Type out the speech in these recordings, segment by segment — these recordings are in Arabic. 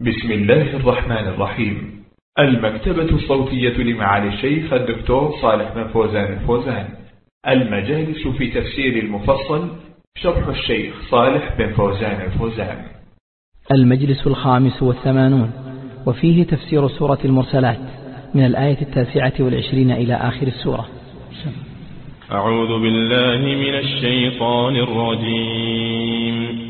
بسم الله الرحمن الرحيم. المكتبة الصوتية لمعالي الشيخ الدكتور صالح بن فوزان الفوزان. المجالس في تفسير المفصل شرح الشيخ صالح بن فوزان الفوزان. المجلس الخامس والثمانون وفيه تفسير سورة المرسلات من الآية التاسعة والعشرين إلى آخر السورة. أعوذ بالله من الشيطان الرجيم.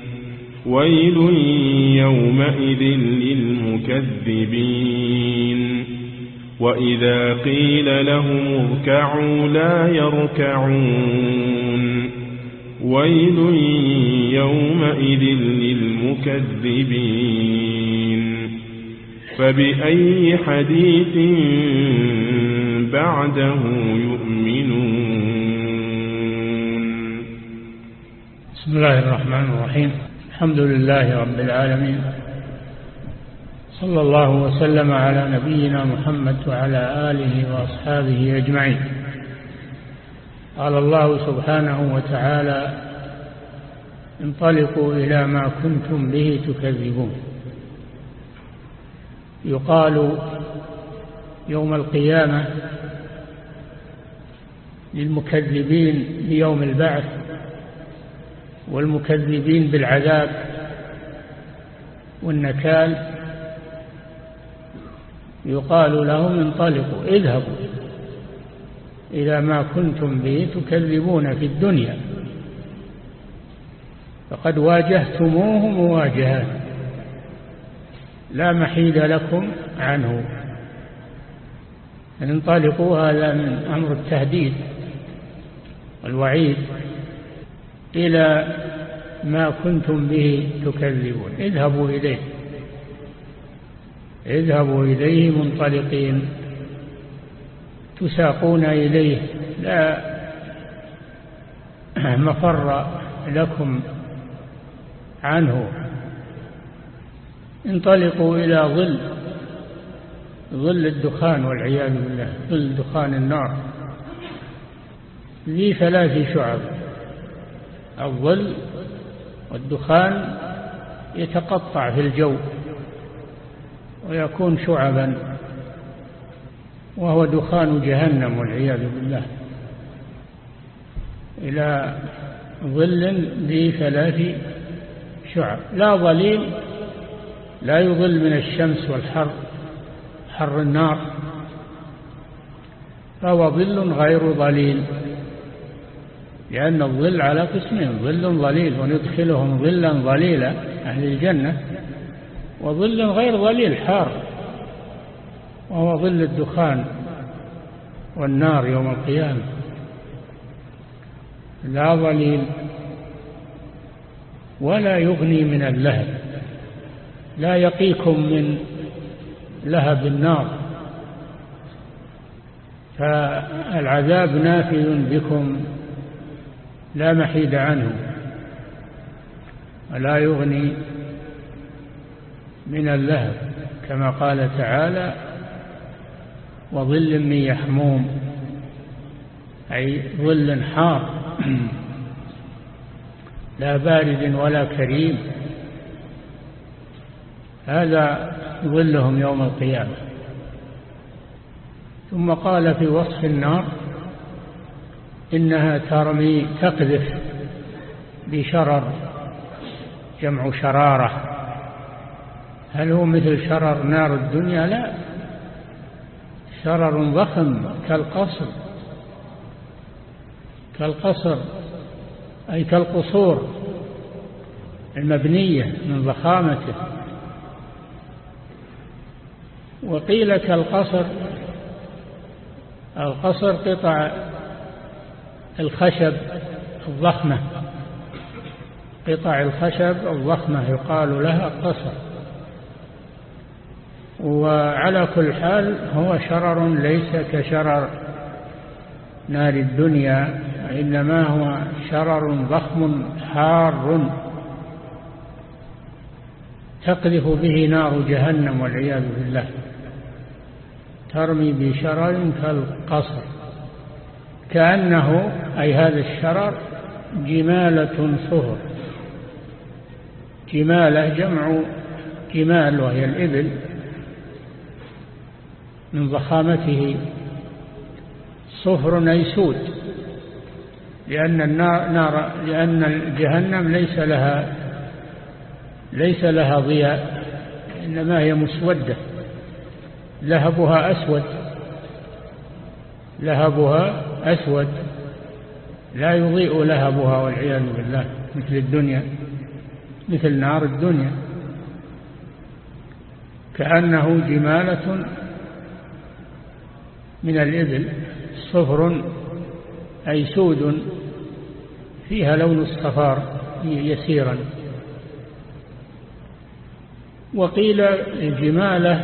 ويل يومئذ للمكذبين. وإذا قيل لهم اركعوا لا يركعون. ويل يومئذ للمكذبين. فبأي حديث بعده يؤمنون؟ بسم الله الرحمن الرحيم. الحمد لله رب العالمين. صلى الله وسلم على نبينا محمد وعلى آله وأصحابه أجمعين. قال الله سبحانه وتعالى انطلقوا إلى ما كنتم به تكذبون. يقال يوم القيامة للمكذبين بيوم البعث والمكذبين بالعذاب والنكال يقال لهم انطلقوا اذهبوا إلى ما كنتم به تكذبون في الدنيا. فقد واجهتموه مواجهة لا محيد لكم عنه. انطلقوا هذا من أمر التهديد والوعيد. إلى ما كنتم به تكذبون. اذهبوا إليه. اذهبوا إليه منطلقين. تساقون إليه. لا مفر لكم عنه. انطلقوا إلى ظل ظل الدخان والعياذ بالله ظل دخان النار. ذي ثلاث شعب. الظل والدخان يتقطع في الجو ويكون شعبا وهو دخان جهنم والعياذ بالله إلى ظل ذي ثلاث شعب. لا ظليل لا يظل من الشمس والحر حر النار فهو ظل غير ظليل. لأن الظل على قسمين ظل ظليل وندخلهم ظلا ظليلا أهل الجنة وظل غير ظليل حار وهو ظل الدخان والنار يوم القيامة. لا ظليل ولا يغني من اللهب. لا يقيكم من لهب النار. فالعذاب نافذ بكم لا محيد عنه ولا يغني من اللهب كما قال تعالى وظل من يحموم أي ظل حار. لا بارد ولا كريم. هذا ظلهم يوم القيامة. ثم قال في وصف النار إنها ترمي تقذف بشرر جمع شرارة. هل هو مثل شرر نار الدنيا؟ لا. شرر ضخم كالقصر. كالقصر أي كالقصور المبنية من ضخامته. وقيل كالقصر القصر قطع الخشب الضخمة. قطع الخشب الضخمة يقال لها قصر وعلى كل حال هو شرر ليس كشرر نار الدنيا إنما هو شرر ضخم حار تقذف به نار جهنم والعياذ بالله. ترمي بشرر كالقصر. كأنه أي هذا الشرر جمالة صهر. جمالة جمع جمال وهي الإبل من ضخامته. صفر أي سود لأن النار نار لأن جهنم ليس لها ليس لها ضياء إنما هي مسودة. لهبها أسود لهبها أسود لا يضيء لهبها والعياذ بالله مثل الدنيا مثل نار الدنيا. كأنه جمالة من الإبل صفر أي سود فيها لون الصفار يسيرا. وقيل الجمالة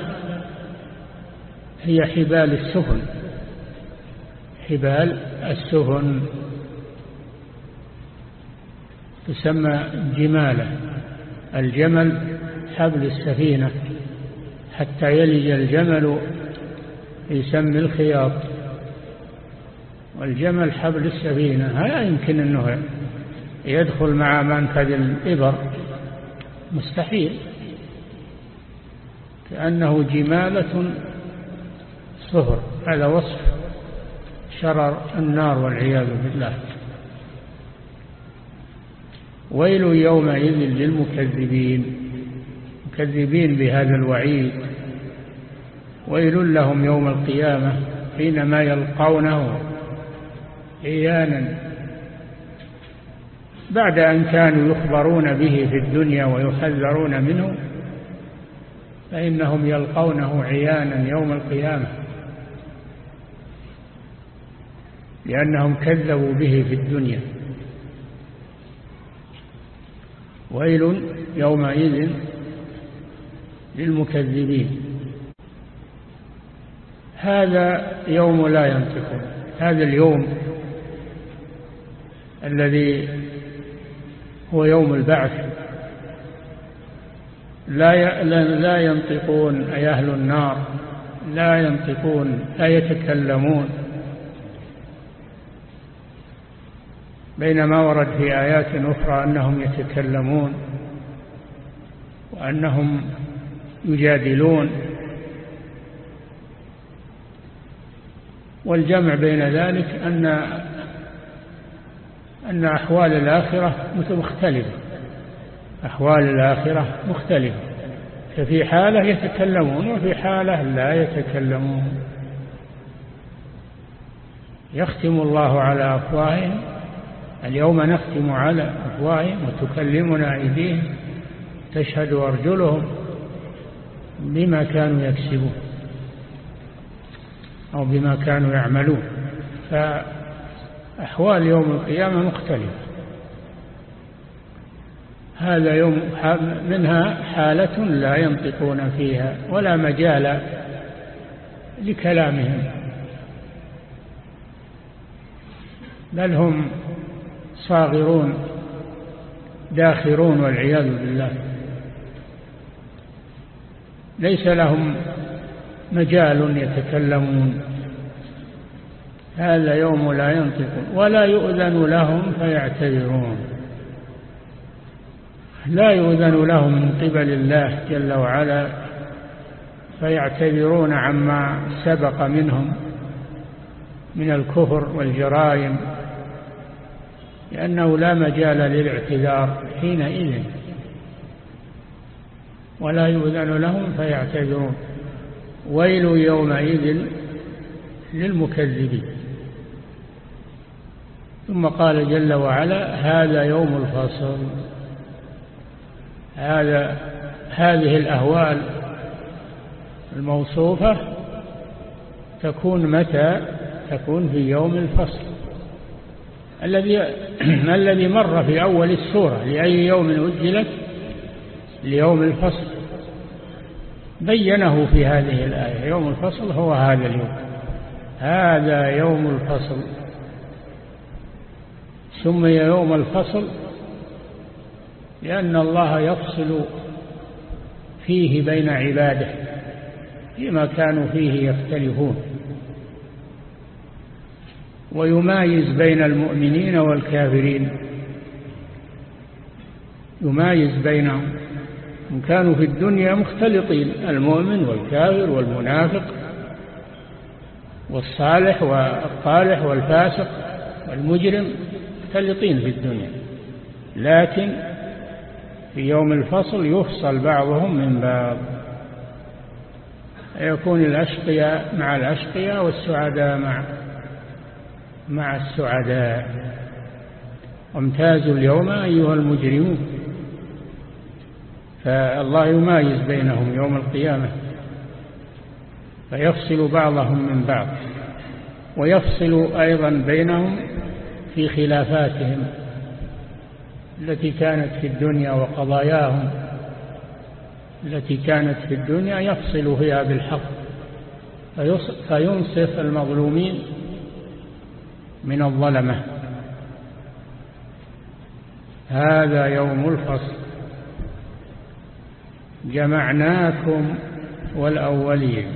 هي حبال السفن. حبال السفن تسمى جمالة الجمل حبل السفينة حتى يلج الجمل في سم الخياط. والجمل حبل السفينة لا يمكن أنه يدخل مع منفذ الإبر؟ مستحيل. كأنه جمالة صفر هذا وصف. شرر النار والعياذ بالله. ويل يومئذ للمكذبين. مكذبين بهذا الوعيد. ويل لهم يوم القيامة حينما يلقونه عيانا. بعد أن كانوا يخبرون به في الدنيا ويحذرون منه فإنهم يلقونه عيانا يوم القيامة. لأنهم كذبوا به في الدنيا. ويل يومئذ للمكذبين. هذا يوم لا ينطقون هذا اليوم الذي هو يوم البعث. لا لا ينطقون أي أهل النار. لا ينطقون لا يتكلمون. بينما ورد في آيات أخرى أنهم يتكلمون وأنهم يجادلون. والجمع بين ذلك أن أن أحوال الآخرة مختلفة أحوال الآخرة مختلفة. ففي حالة يتكلمون وفي حالة لا يتكلمون. يختم الله على أفواههم اليوم نختم على أفواههم وتكلمنا أيديهم تشهد أرجلهم بما كانوا يكسبون أو بما كانوا يعملون. فأحوال يوم القيامة مختلفة. هذا يوم منها حالة لا ينطقون فيها ولا مجال لكلامهم بل هم صاغرون داخرون والعياذ بالله. ليس لهم مجال يتكلمون. هذا يوم لا ينطقون ولا يؤذن لهم فيعتذرون. لا يؤذن لهم من قبل الله جل وعلا فيعتذرون عما سبق منهم من الكفر والجرائم. لأنه لا مجال للاعتذار حينئذ. ولا يؤذن لهم فيعتذرون. ويل يومئذ للمكذبين. ثم قال جل وعلا هذا يوم الفصل. هذا هذه الأهوال الموصوفة تكون متى؟ تكون في يوم الفصل. الذي الذي مر في أول السورة؟ لأي يوم أجلت؟ ليوم الفصل. بينه في هذه الآية. يوم الفصل هو هذا اليوم. هذا يوم الفصل. سمي يوم الفصل لأن الله يفصل فيه بين عباده فيما كانوا فيه يختلفون. ويمايز بين المؤمنين والكافرين. يمايز بينهم إن كانوا في الدنيا مختلطين المؤمن والكافر والمنافق والصالح والطالح والفاسق والمجرم مختلطين في الدنيا. لكن في يوم الفصل يفصل بعضهم من بعض. يكون الأشقياء مع الأشقياء والسعداء مع مع السعداء. وامتازوا اليوم أيها المجرمون. فالله يمايز بينهم يوم القيامة. فيفصل بعضهم من بعض. ويفصل أيضا بينهم في خلافاتهم التي كانت في الدنيا وقضاياهم. التي كانت في الدنيا يفصل فيها بالحق. فينصف المظلومين. من الظلمة. هذا يوم الفصل. جمعناكم والأولين.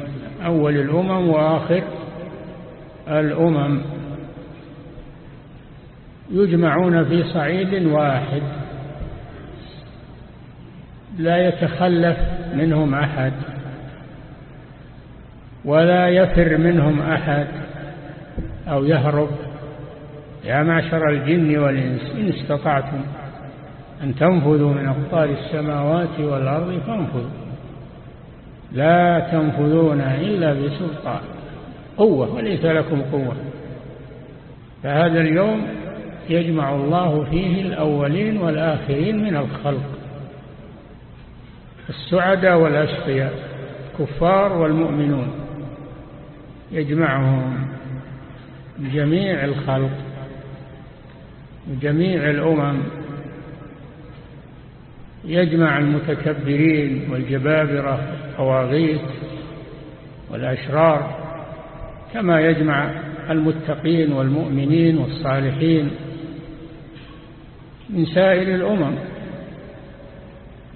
أول الأمم وآخر الأمم. يجمعون في صعيد واحد. لا يتخلف منهم أحد. ولا يفر منهم أحد. أو يهرب. يا معشر الجن والإنس إن استطعتم أن تنفذوا من أقطار السماوات والأرض فانفذوا. لا تنفذون إلا بسلطان قوة وليس لكم قوة. فهذا اليوم يجمع الله فيه الأولين والآخرين من الخلق. السعداء والأشقياء الكفار والمؤمنون يجمعهم جميع الخلق. جميع الأمم يجمع المتكبرين والجبابرة الطواغيت والأشرار كما يجمع المتقين والمؤمنين والصالحين من سائر الأمم.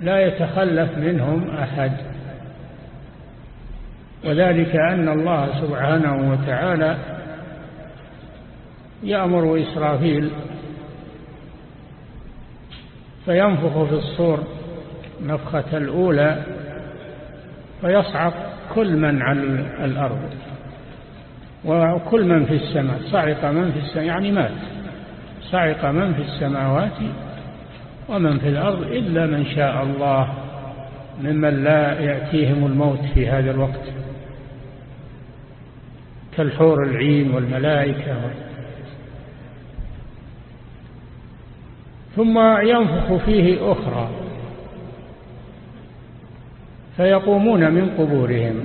لا يتخلف منهم أحد. وذلك أن الله سبحانه وتعالى يأمر إسرافيل فينفخ في الصور نفخة الأولى فيصعق كل من على الأرض وكل من في السماء. صعق من في السماء يعني مات. صعق من في السماوات ومن في الأرض إلا من شاء الله ممن لا يأتيهم الموت في هذا الوقت. كالحور العين والملائكة ثم ينفخ فيه أخرى. فيقومون من قبورهم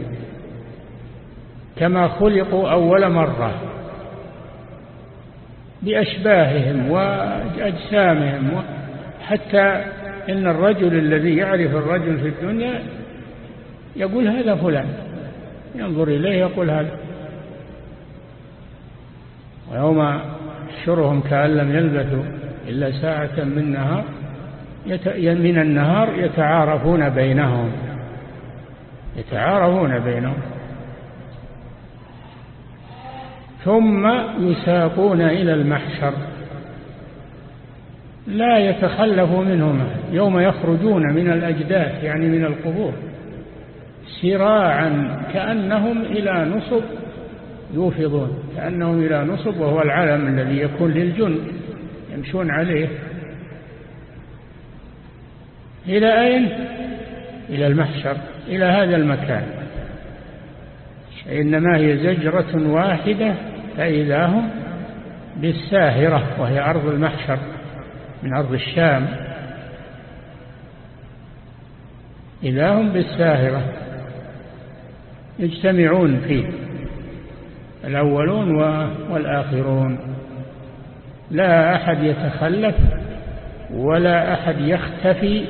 كما خلقوا أول مرة بأشباههم وأجسامهم حتى إن الرجل الذي يعرف الرجل في الدنيا يقول هذا فلان ينظر إليه يقول هذا. ويوم يحشرهم كأن لم يلبثوا إلا ساعة من نهار من النهار يتعارفون بينهم. يتعارفون بينهم. ثم يساقون إلى المحشر. لا يتخلف منهما يوم يخرجون من الأجداث يعني من القبور سراعا كأنهم إلى نصب يوفضون. كأنهم إلى نصب وهو العلم الذي يكون للجند يمشون عليه. إلى أين؟ إلى المحشر إلى هذا المكان. إنما هي زجرة واحدة فإذا هم بالساهرة وهي أرض المحشر من أرض الشام. إذا هم بالساهرة يجتمعون فيه الأولون والآخرون. لا أحد يتخلف ولا أحد يختفي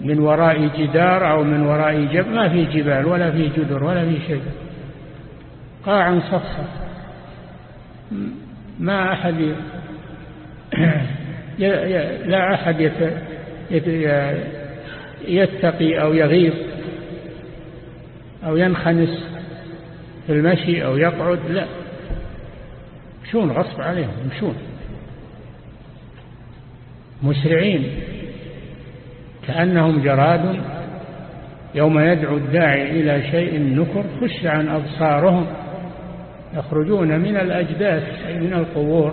من وراء جدار أو من وراء جبل ما في جبال ولا في جدر ولا في شيء. قاعا صفصف. ما أحد لا أحد يتقي أو يغيظ أو ينخنس في المشي أو يقعد لا. يمشون غصب عليهم يمشون. مسرعين كأنهم جراد يوم يدعو الداعي إلى شيء نكر خش عن أبصارهم يخرجون من الأجداث أي من القبور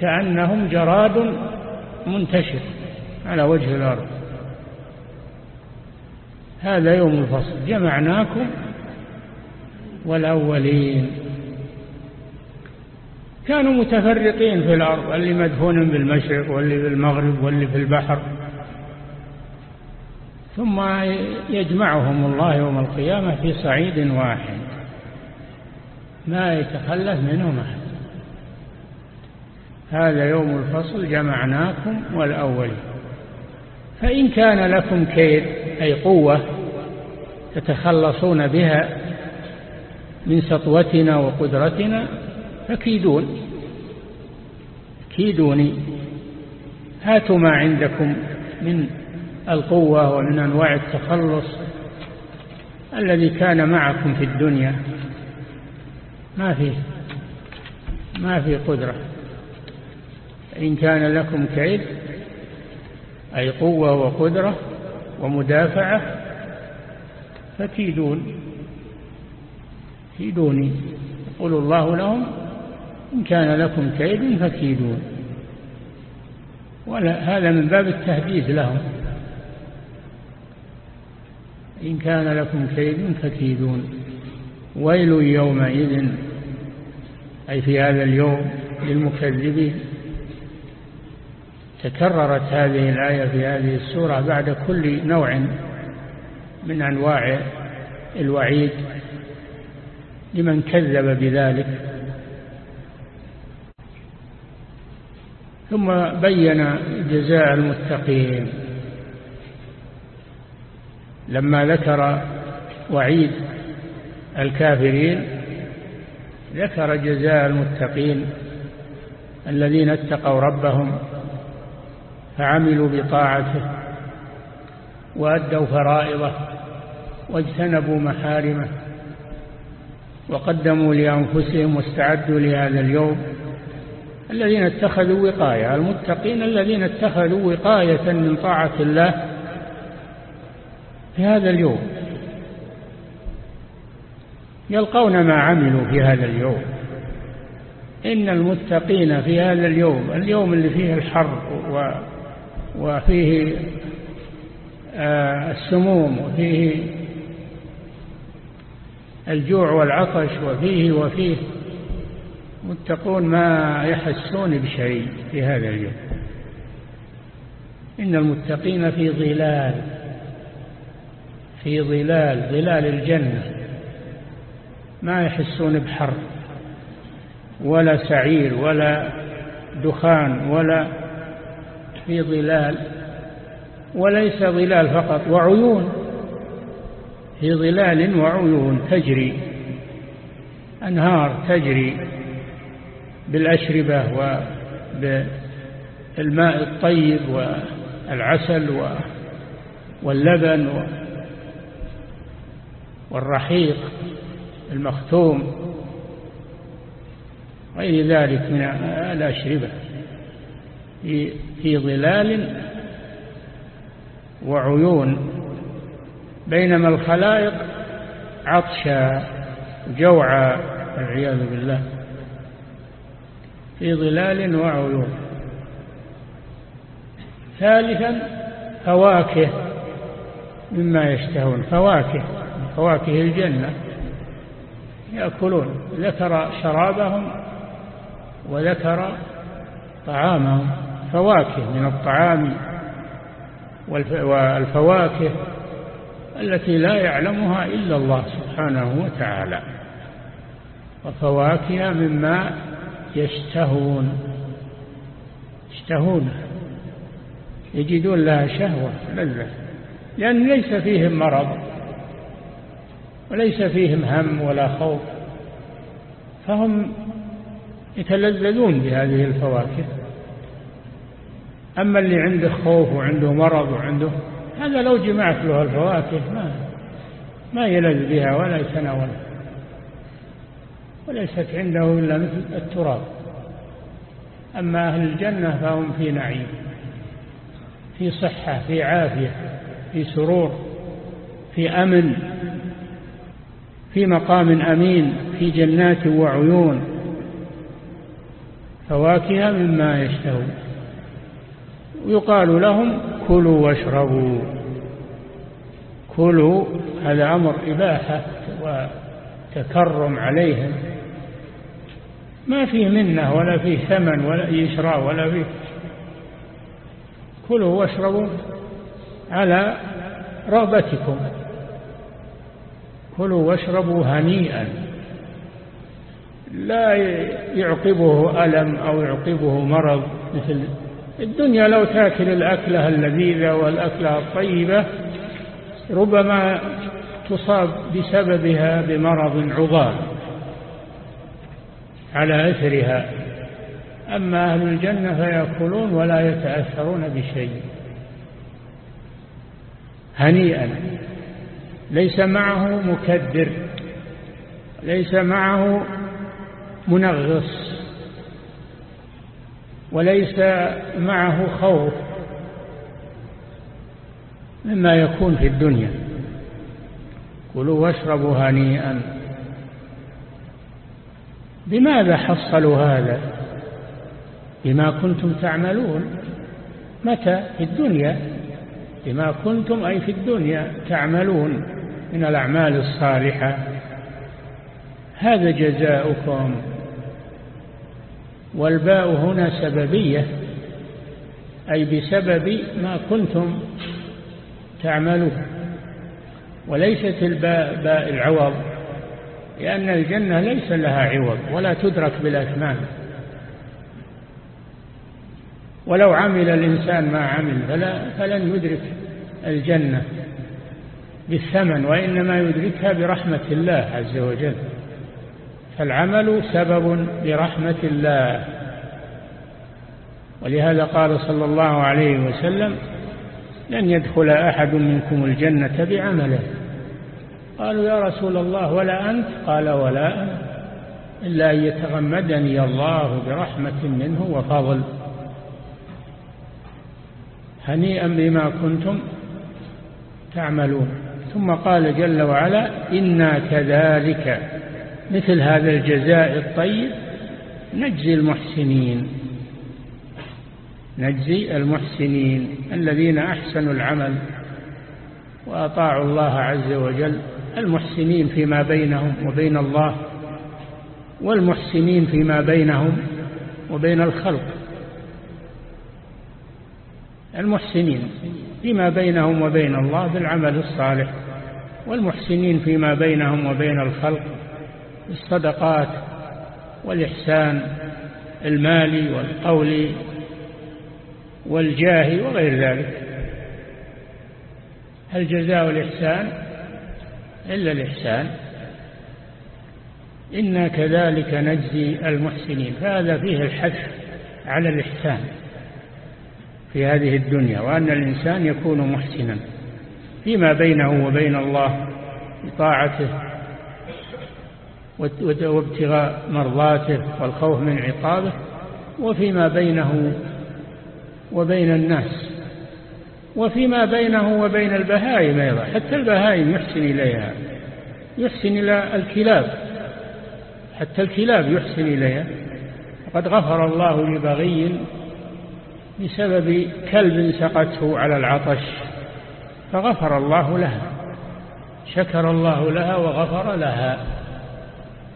كأنهم جراد منتشر على وجه الأرض. هذا يوم الفصل. جمعناكم والأولين. كانوا متفرقين في الأرض اللي مدفون بالمشرق واللي بالمغرب واللي في البحر. ثم يجمعهم الله يوم القيامة في صعيد واحد. ما يتخلف منهم أحد. هذا يوم الفصل جمعناكم والأولين. فإن كان لكم كيد أي قوة تتخلصون بها من سطوتنا وقدرتنا فكيدون. كيدوني. هاتوا ما عندكم من القوة ومن أنواع التخلص الذي كان معكم في الدنيا. ما في ما في قدرة. إن كان لكم كيد أي قوة وقدرة ومدافعة فكيدون. كيدوني. يقول الله لهم إن كان لكم كيد فكيدون. ولا هذا من باب التهديد لهم. إن كان لكم كيد فكيدون. ويل يومئذ أي في هذا اليوم للمكذبين. تكررت هذه الآية في هذه السورة بعد كل نوع من أنواع الوعيد. لمن كذب بذلك. ثم بين جزاء المتقين. لما ذكر وعيد الكافرين ذكر جزاء المتقين الذين اتقوا ربهم فعملوا بطاعته وأدوا فرائضه واجتنبوا محارمه وقدموا لأنفسهم واستعدوا لهذا اليوم الذين اتخذوا وقاية المتقين الذين اتخذوا وقاية من طاعة الله في هذا اليوم. يلقون ما عملوا في هذا اليوم. إن المتقين في هذا اليوم اليوم اللي فيه الحر وفيه آه، السموم وفيه الجوع والعطش وفيه وفيه متقون ما يحسون بشيء في هذا اليوم. إن المتقين في ظلال في ظلال ظلال الجنة. ما يحسون بحر ولا سعير ولا دخان ولا في ظلال. وليس ظلال فقط وعيون. في ظلال وعيون تجري أنهار تجري. بالأشربة وبالماء الطيب والعسل واللبن والرحيق المختوم غير ذلك من الأشربة. في ظلال وعيون بينما الخلائق عطشا جوعا والعياذ بالله. في ظلال وعيون. ثالثا فواكه مما يشتهون. فواكه فواكه الجنة. يأكلون. ذكر شرابهم وذكر طعامهم. فواكه من الطعام والفواكه التي لا يعلمها إلا الله سبحانه وتعالى. وفواكه مما يشتهون. يشتهون. يجدون لها شهوة لذة. لأن ليس فيهم مرض وليس فيهم هم ولا خوف. فهم يتلذذون بهذه الفواكه. أما اللي عنده خوف وعنده مرض وعنده هذا لو جمعت له الفواكه ما ما يلذ بها ولا يتناولها. وليست عنده إلا مثل التراب. أما أهل الجنة فهم في نعيم في صحة في عافية في سرور في أمن في مقام أمين في جنات وعيون فواكه مما يشتهون. ويقال لهم كلوا واشربوا. كلوا هذا أمر إباحة وتكرم عليهم. ما فيه منة ولا فيه ثمن ولا إشراء ولا فيه كلوا واشربوا على رغبتكم. كلوا واشربوا هنيئا. لا يعقبه ألم أو يعقبه مرض. مثل الدنيا لو تأكل الأكلة اللذيذة والأكلة الطيبة ربما تصاب بسببها بمرض عضال. على أثرها. أما أهل الجنة فيأكلون ولا يتأثرون بشيء. هنيئا. ليس معه مكدر. ليس معه منغص. وليس معه خوف. مما يكون في الدنيا. كلوا واشربوا هنيئا. بماذا حصلوا هذا؟ بما كنتم تعملون. متى؟ في الدنيا. بما كنتم أي في الدنيا تعملون من الأعمال الصالحة. هذا جزاؤكم. والباء هنا سببية أي بسبب ما كنتم تعملون. وليست الباء باء العوض. لأن الجنة ليس لها عوض ولا تدرك بالأثمان ولو عمل الإنسان ما عمل فلا فلن يدرك الجنة بالثمن وإنما يدركها برحمة الله عز وجل. فالعمل سبب لرحمة الله. ولهذا قال صلى الله عليه وسلم لن يدخل أحد منكم الجنة بعمله. قالوا يا رسول الله ولا أنت؟ قال ولا أنت. إلا أن يتغمدني الله برحمة منه وفضل. هنيئا بما كنتم تعملون. ثم قال جل وعلا إنا كذلك. مثل هذا الجزاء الطيب نجزي المحسنين. نجزي المحسنين الذين أحسنوا العمل وأطاعوا الله عز وجل. المحسنين فيما بينهم وبين الله والمحسنين فيما بينهم وبين الخلق. المحسنين فيما بينهم وبين الله بالعمل الصالح والمحسنين فيما بينهم وبين الخلق الصدقات والإحسان المالي والقولي والجاه وغير ذلك. هل جزاء الإحسان إلا الإحسان. إنا كذلك نجزي المحسنين. فهذا فيه الحث على الإحسان في هذه الدنيا وأن الإنسان يكون محسنا فيما بينه وبين الله بطاعته وابتغاء مرضاته والخوف من عقابه وفيما بينه وبين الناس. وفيما بينه وبين البهائم أيضا. حتى البهائم يحسن إليها. يحسن إلى الكلاب. حتى الكلاب يحسن إليها. وقد غفر الله لبغي بسبب كلب سقته على العطش فغفر الله لها. شكر الله لها وغفر لها.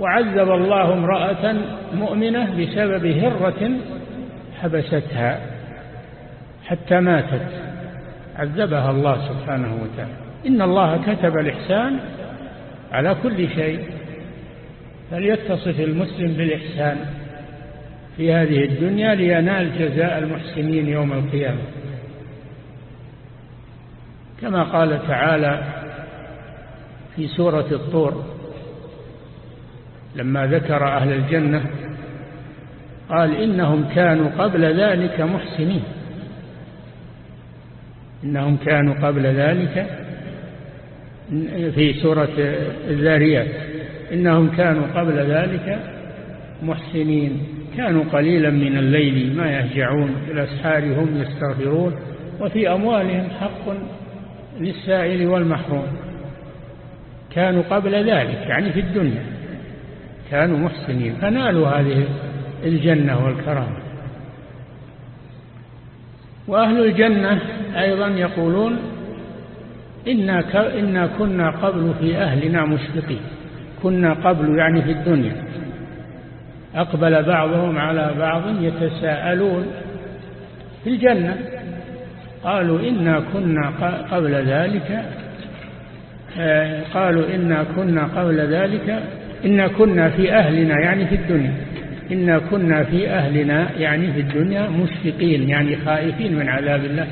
وعذب الله امرأة مؤمنة بسبب هرة حبستها حتى ماتت. عذبها الله سبحانه وتعالى. إن الله كتب الإحسان على كل شيء فليتصف المسلم بالإحسان في هذه الدنيا لينال جزاء المحسنين يوم القيامة. كما قال تعالى في سورة الطور لما ذكر أهل الجنة قال إنهم كانوا قبل ذلك محسنين. إنهم كانوا قبل ذلك في سورة الذاريات. إنهم كانوا قبل ذلك محسنين. كانوا قليلا من الليل ما يهجعون في الأسحار هم يستغفرون وفي أموالهم حق للسائل والمحروم. كانوا قبل ذلك يعني في الدنيا. كانوا محسنين. فنالوا هذه الجنة والكرامة. وأهل الجنة أيضا يقولون إنا. إنا كنا قبل في أهلنا مشفقين. كنا قبل يعني في الدنيا. أقبل بعضهم على بعض يتساءلون في الجنة. قالوا إنا كنا قبل ذلك آه، قالوا إنا كنا قبل ذلك إنا كنا في أهلنا يعني في الدنيا. إنا كنا في أهلنا يعني في الدنيا مشفقين يعني خائفين من عذاب الله.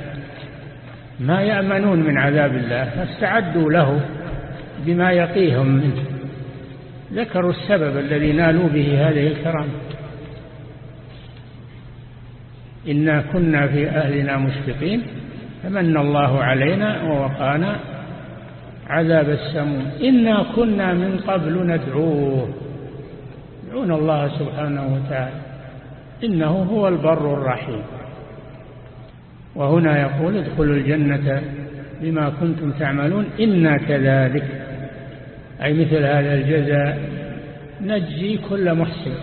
ما يأمنون من عذاب الله فاستعدوا له بما يقيهم منه. ذكروا السبب الذي نالوا به هذه الكرامة. إنا كنا في أهلنا مشفقين فمن الله علينا ووقانا عذاب السموم. إنا كنا من قبل ندعوه. يدعون الله سبحانه وتعالى. إنه هو البر الرحيم. وهنا يقول ادخلوا الجنة بما كنتم تعملون إنا كذلك. أي مثل هذا الجزاء نجزي كل محسن.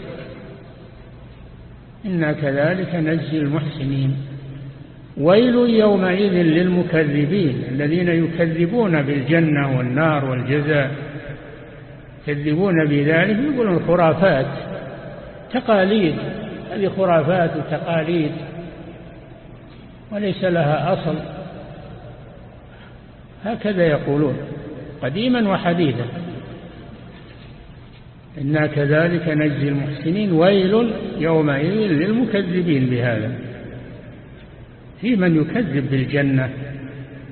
إنا كذلك نجزي المحسنين. ويل يومئذ للمكذبين الذين يكذبون بالجنة والنار والجزاء. يكذبون بذلك يقولون خرافات تقاليد. هذه خرافات وتقاليد. وليس لها أصل. هكذا يقولون قديما وحديثا. إنا كذلك نجزي المحسنين. ويل يومئذ للمكذبين بهذا. في من يكذب بالجنة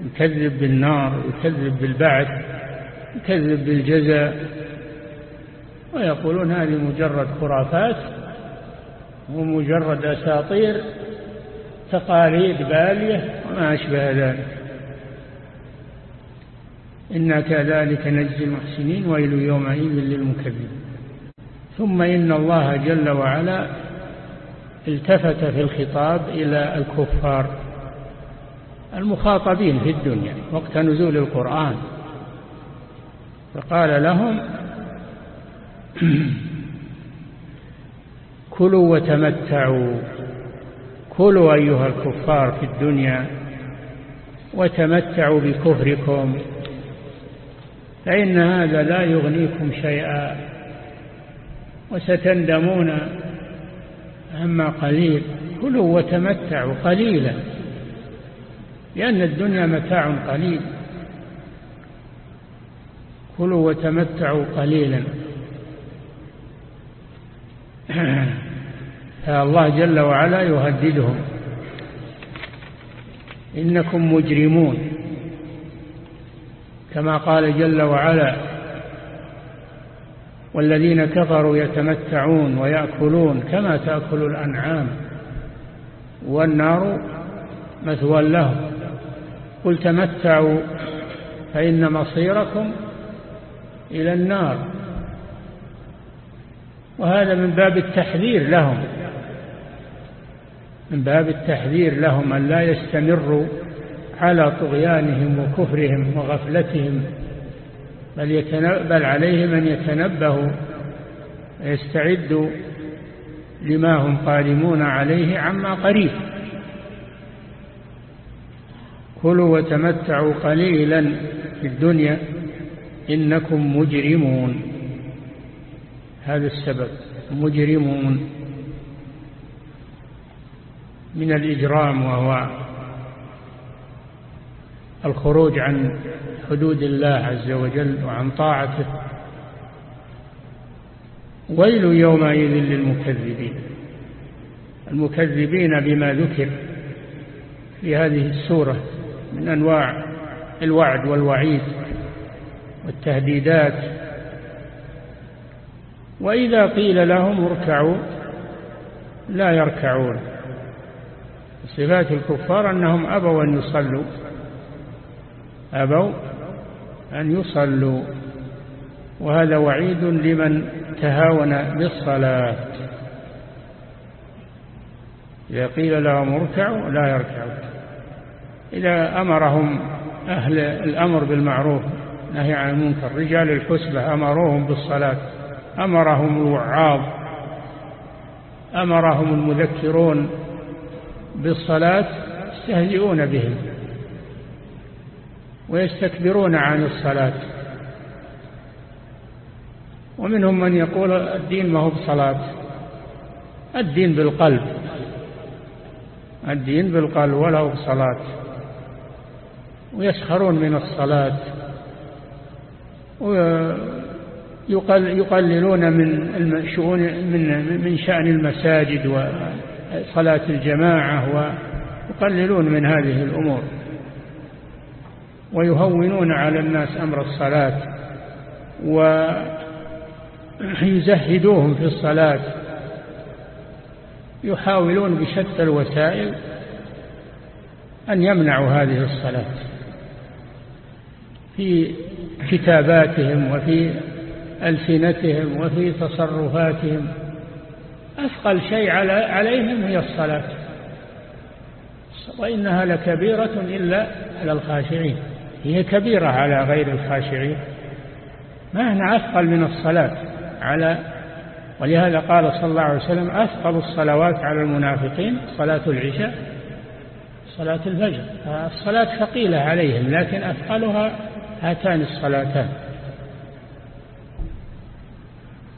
يكذب بالنار يكذب بالبعث يكذب بالجزاء. ويقولون هذه مجرد خرافات ومجرد أساطير. تقاليد بالية وما أشبه ذلك. إنا كذلك نجزي المحسنين ويل يومئذ للمكذبين. ثم إن الله جل وعلا التفت في الخطاب إلى الكفار المخاطبين في الدنيا وقت نزول القرآن. فقال لهم كلوا وتمتعوا. كلوا أيها الكفار في الدنيا وتمتعوا بكفركم فإن هذا لا يغنيكم شيئا وستندمون أما قليل. كلوا وتمتعوا قليلا لأن الدنيا متاع قليل. كلوا وتمتعوا قليلا. فالله جل وعلا يهددهم. إنكم مجرمون. كما قال جل وعلا والذين كفروا يتمتعون ويأكلون كما تأكل الأنعام والنار مثوى لهم. قل تمتعوا فإن مصيركم إلى النار. وهذا من باب التحذير لهم. من باب التحذير لهم أن لا يستمروا على طغيانهم وكفرهم وغفلتهم بل, بل عليهم أن يتنبهوا ويستعدوا لما هم قادمون عليه عما قريب. كلوا وتمتعوا قليلا في الدنيا إنكم مجرمون. هذا السبب مجرمون. من الإجرام وهو الخروج عن حدود الله عز وجل وعن طاعته. ويل يومئذ للمكذبين. المكذبين بما ذكر في هذه السورة من أنواع الوعد والوعيد والتهديدات. وإذا قيل لهم اركعوا لا يركعون. صفات الكفار أنهم أبوا أن يصلوا. أبوا أن يصلوا. وهذا وعيد لمن تهاون بالصلاة. إذا قيل لهم اركعوا لا يركعون. إذا أمرهم أهل الأمر بالمعروف نهي عن المنكر رجال الحسبة أمروهم بالصلاة. أمرهم الوعاظ. أمرهم المذكرون. بالصلاة يستهزئون بهم ويستكبرون عن الصلاة. ومنهم من يقول الدين ما هو بصلاة الدين بالقلب الدين بالقلب ولا هو بصلاة. ويسخرون من الصلاة ويقللون من شؤون من من شأن المساجد وصلاة الجماعة ويقللون من هذه الأمور ويهونون على الناس أمر الصلاة ويزهدوهم في الصلاة يحاولون بشتى الوسائل أن يمنعوا هذه الصلاة في كتاباتهم وفي ألسنتهم وفي تصرفاتهم أثقل شيء عليهم هي الصلاة. وإنها لكبيرة إلا على الخاشعين. هي كبيرة على غير الخاشعين. ما هنا أثقل من الصلاة على ولهذا قال صلى الله عليه وسلم أثقل الصلوات على المنافقين صلاة العشاء صلاة الفجر. الصلاة ثقيلة عليهم لكن أثقلها هاتان الصلاتان.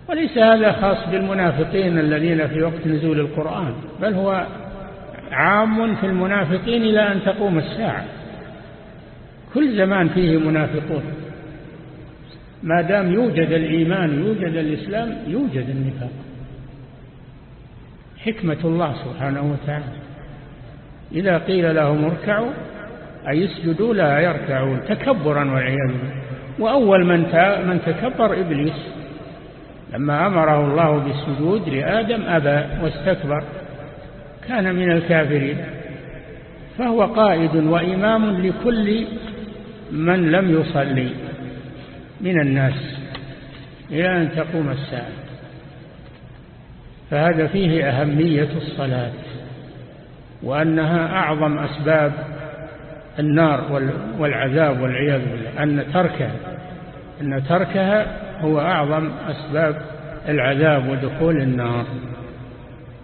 وليس هذا خاص بالمنافقين الذين في وقت نزول القرآن بل هو عام في المنافقين إلى أن تقوم الساعة. كل زمان فيه منافقون. ما دام يوجد الإيمان يوجد الإسلام يوجد النفاق. حكمة الله سبحانه وتعالى. إذا قيل لهم اركعوا أي اسجدوا لا يركعون تكبرا والعياذ بالله. وأول من من تكبر إبليس لما أمره الله بالسجود لآدم أبى واستكبر كان من الكافرين. فهو قائد وإمام لكل من لم يصلي من الناس إلى أن تقوم الساعة. فهذا فيه أهمية الصلاة وأنها أعظم أسباب النار والعذاب والعياذ بالله أن تركها أن تركها هو أعظم أسباب العذاب ودخول النار.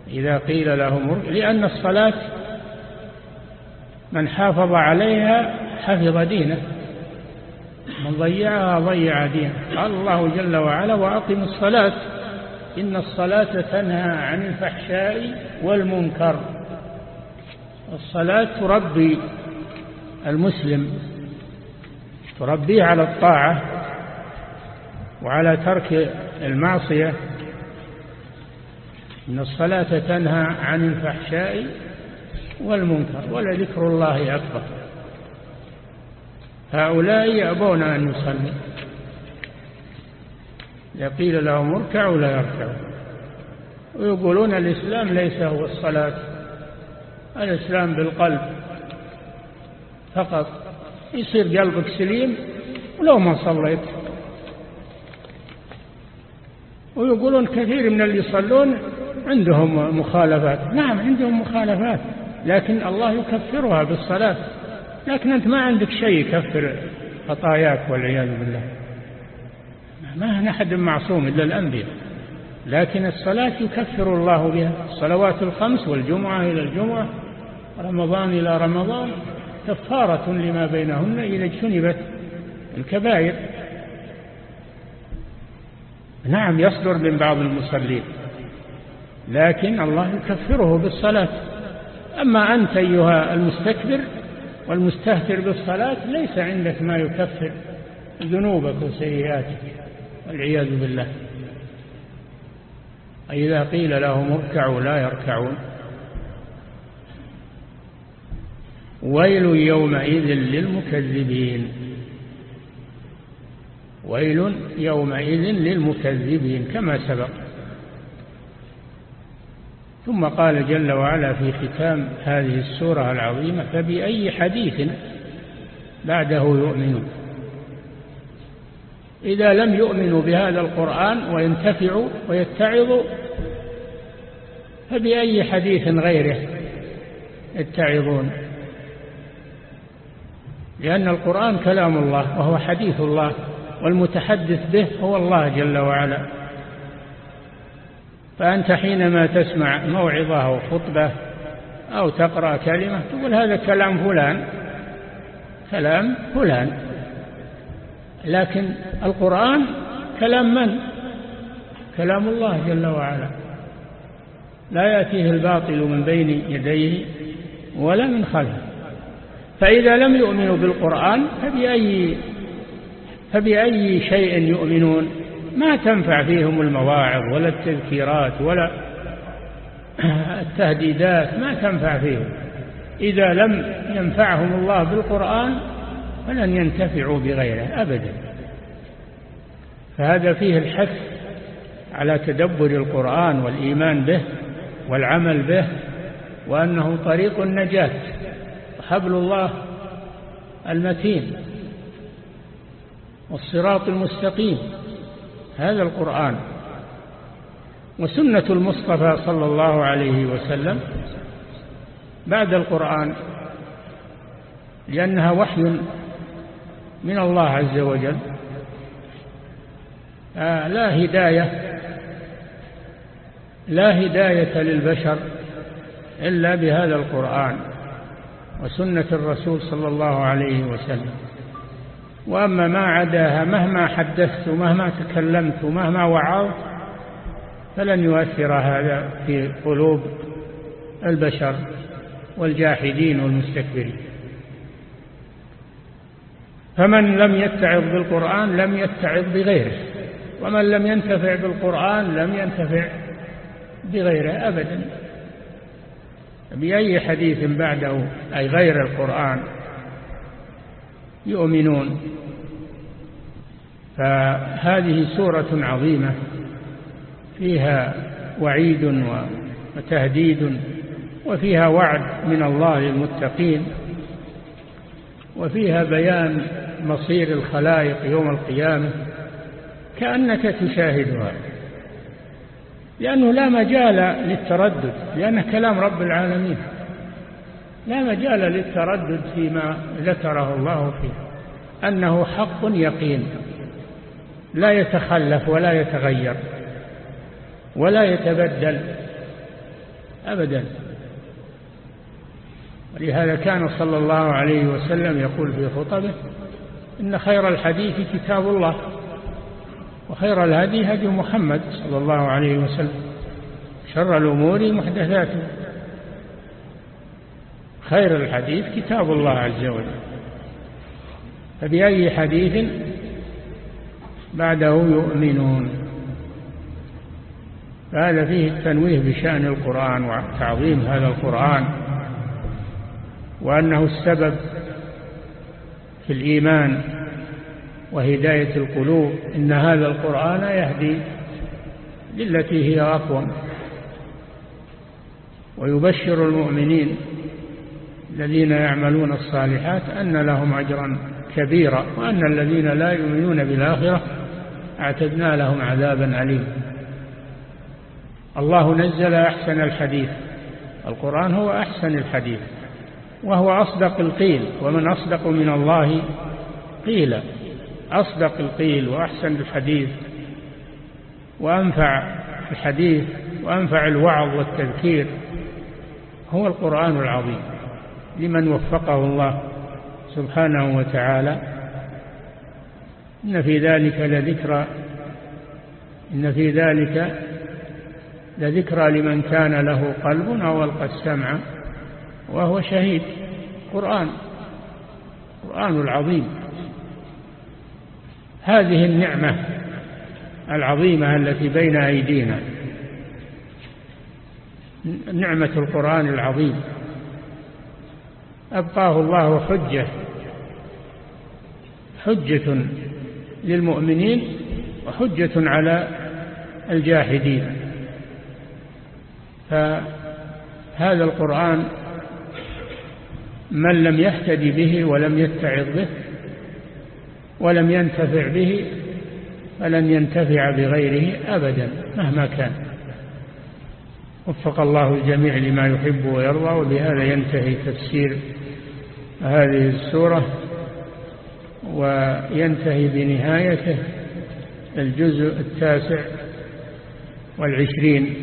إذا قيل لهم لأن الصلاة من حافظ عليها حفظ دينه. من ضيعها ضيع دينه. قال الله جل وعلا وأقم الصلاة. إن الصلاة تنهى عن الفحشاء والمنكر. الصلاة تربي المسلم تربيه على الطاعة. وعلى ترك المعصية إن الصلاة تنهى عن الفحشاء والمنكر ولذكر الله أكبر. هؤلاء يأبون أن يصلوا إذا قيل لهم اركعوا لا يركعون. ويقولون الإسلام ليس هو الصلاة الإسلام بالقلب فقط. يصير قلبك سليم ولو ما صليت. ويقولون كثير من اللي يصلون عندهم مخالفات. نعم عندهم مخالفات لكن الله يكفرها بالصلاة. لكن أنت ما عندك شيء يكفر خطاياك والعياذ بالله. ما أحد معصوم إلا الأنبياء. لكن الصلاة يكفر الله بها. الصلوات الخمس والجمعة إلى الجمعة رمضان إلى رمضان كفارة لما بينهن إذا اجتنبت الكبائر. نعم يصدر من بعض المصلين لكن الله يكفره بالصلاة. أما أنت أيها المستكبر والمستهتر بالصلاة ليس عندك ما يكفر ذنوبك وسيئاتك والعياذ بالله. إذا قيل لهم اركعوا لا يركعون. ويل يومئذ للمكذبين. ويل يومئذ للمكذبين كما سبق. ثم قال جل وعلا في ختام هذه السورة العظيمة فبأي حديث بعده يؤمنون؟ إذا لم يؤمنوا بهذا القرآن وينتفعوا ويتعظوا فبأي حديث غيره يتعظون؟ لأن القرآن كلام الله وهو حديث الله. والمتحدث به هو الله جل وعلا. فأنت حينما تسمع موعظة أو خطبة أو تقرأ كلمة تقول هذا كلام فلان كلام فلان. لكن القرآن كلام من؟ كلام الله جل وعلا. لا يأتيه الباطل من بين يديه ولا من خلفه. فإذا لم يؤمنوا بالقرآن فبأي فبأي شيء يؤمنون؟ ما تنفع فيهم المواعظ ولا التذكيرات ولا التهديدات ما تنفع فيهم. إذا لم ينفعهم الله بالقرآن فلن ينتفعوا بغيره أبدا. فهذا فيه الحث على تدبر القرآن والإيمان به والعمل به وأنه طريق النجاة حبل الله المتين. والصراط المستقيم. هذا القرآن. وسنة المصطفى صلى الله عليه وسلم بعد القرآن لأنها وحي من الله عز وجل آه لا هداية لا هداية للبشر إلا بهذا القرآن وسنة الرسول صلى الله عليه وسلم. وأما ما عداها مهما حدثت مهما تكلمت مهما وعظت فلن يؤثر هذا في قلوب البشر والجاحدين والمستكبرين. فمن لم يتعظ بالقرآن لم يتعظ بغيره ومن لم ينتفع بالقرآن لم ينتفع بغيره أبدا. بأي حديث بعده أي غير القرآن يؤمنون. فهذه سورة عظيمة فيها وعيد وتهديد وفيها وعد من الله للمتقين وفيها بيان مصير الخلائق يوم القيامة كأنك تشاهدها. لأنه لا مجال للتردد لأنه كلام رب العالمين. لا مجال للتردد فيما ذكره الله فيه. أنه حق يقين لا يتخلف ولا يتغير ولا يتبدل أبدا. ولهذا كان صلى الله عليه وسلم يقول في خطبه إن خير الحديث كتاب الله وخير الهدي هدي محمد صلى الله عليه وسلم شر الأمور محدثاته خير الحديث كتاب الله عز وجل. فبأي حديث بعده يؤمنون؟ فهذا فيه التنويه بشأن القرآن وتعظيم هذا القرآن وأنه السبب في الإيمان وهداية القلوب. إن هذا القرآن يهدي للتي هي أقوم ويبشر المؤمنين الذين يعملون الصالحات أن لهم أجرا كبيرا وأن الذين لا يؤمنون بالآخرة أعتدنا لهم عذابا أليما الله نزل أحسن الحديث. القرآن هو أحسن الحديث وهو أصدق القيل ومن أصدق من الله قيل. أصدق القيل وأحسن الحديث وأنفع الحديث وأنفع الوعظ والتذكير هو القرآن العظيم. لمن وفقه الله سبحانه وتعالى إن في ذلك لذكرى إن في ذلك لذكرى لمن كان له قلب أو ألقى السمع وهو شهيد. قرآن. قرآن العظيم. هذه النعمة العظيمة التي بين أيدينا. نعمة القرآن العظيم. أبقاه الله حجة. حجة للمؤمنين وحجة على الجاحدين فهذا القرآن من لم يهتدي به ولم يتعظ به ولم ينتفع به فلن ينتفع بغيره أبدا مهما كان. وفق الله الجميع لما يحب ويرضى وبهذا ينتهي تفسير هذه السورة وينتهي بنهايته الجزء التاسع والعشرين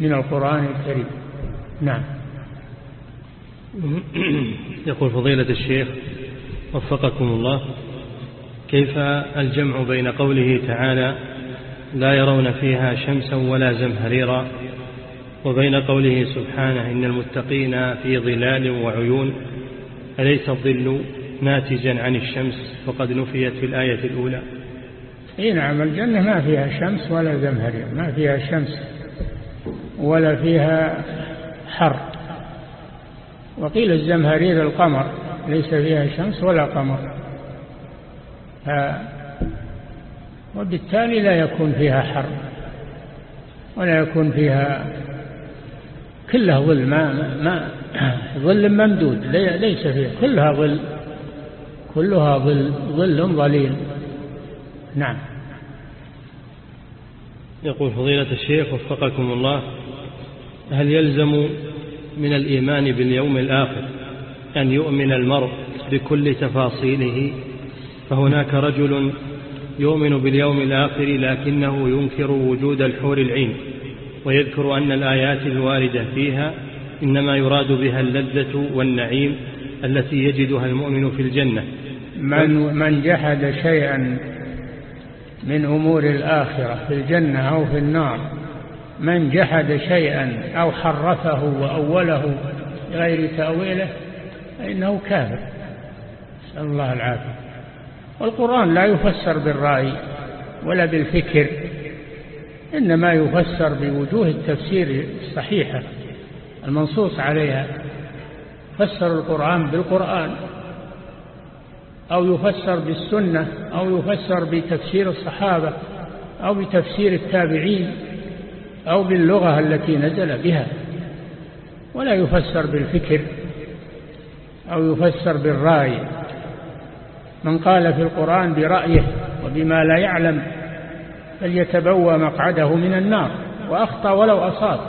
من القرآن الكريم. نعم. يقول فضيلة الشيخ وفقكم الله كيف الجمع بين قوله تعالى لا يرون فيها شمسا ولا زمهريرا وبين قوله سبحانه إن المتقين في ظلال وعيون أليس الظل ناتجا عن الشمس؟ وقد نفيت في الآية الأولى. إي نعم الجنة ما فيها شمس ولا زمهرير ما فيها شمس ولا فيها حر. وقيل الزمهرير القمر ليس فيها شمس ولا قمر. ف... وبالتالي لا يكون فيها حر ولا يكون فيها كلها ظل ما, ما ظل ممدود ليس فيها كلها ظل كلها ظل ظل ظليل. نعم. يقول فضيلة الشيخ وفقكم الله هل يلزم من الإيمان باليوم الآخر أن يؤمن المرء بكل تفاصيله؟ فهناك رجل يؤمن باليوم الآخر لكنه ينكر وجود الحور العين. ويذكر أن الآيات الواردة فيها إنما يراد بها اللذة والنعيم التي يجدها المؤمن في الجنة. من, من جحد شيئا من أمور الآخرة في الجنة أو في النار من جحد شيئا أو حرفه وأوله غير تأويله فإنه كافر. نسأل الله العافية. والقرآن لا يفسر بالرأي ولا بالفكر إنما يفسر بوجوه التفسير الصحيحة المنصوص عليها. فسر القرآن بالقرآن أو يفسر بالسنة أو يفسر بتفسير الصحابة أو بتفسير التابعين أو باللغة التي نزل بها. ولا يفسر بالفكر أو يفسر بالرأي. من قال في القرآن برأيه وبما لا يعلم فليتبوى مقعده من النار وأخطأ ولو أصاب.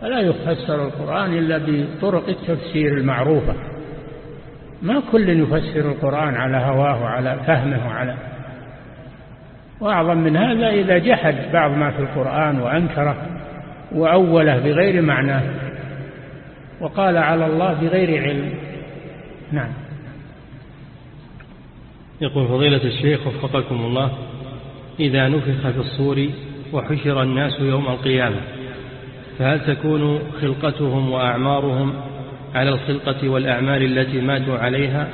فلا يفسر القرآن إلا بطرق التفسير المعروفة. ما كل يفسر القرآن على هواه وعلى فهمه وعلى وأعظم من هذا إذا جحد بعض ما في القرآن وأنكره وأوله بغير معناه وقال على الله بغير علم. نعم. يقول فضيلة الشيخ وفقكم الله إذا نفخ في الصور وحشر الناس يوم القيامة فهل تكون خلقتهم وأعمارهم على الخلقة والأعمال التي ماتوا عليها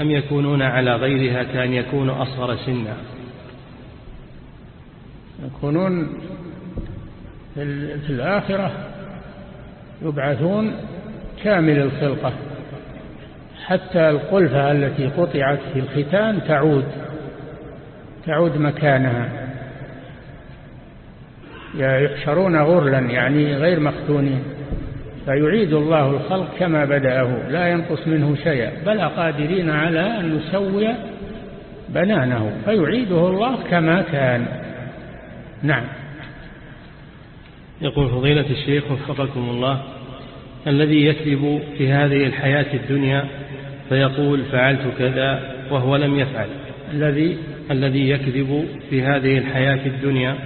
أم يكونون على غيرها كأن يكونوا أصغر سنا؟ يكونون في الآخرة يبعثون كامل الخلقة حتى القلفة التي قطعت في الختان تعود. تعود مكانها. يحشرون غرلا يعني غير مختونين. فيعيد الله الخلق كما بدأه لا ينقص منه شيئا. بل قادرين على أن نسوي بنانه فيعيده الله كما كان. نعم. يقول فضيلة الشيخ وفقكم الله الذي يكذب في هذه الحياة الدنيا فيقول فعلت كذا وهو لم يفعل. الذي الذي يكذب في هذه الحياة الدنيا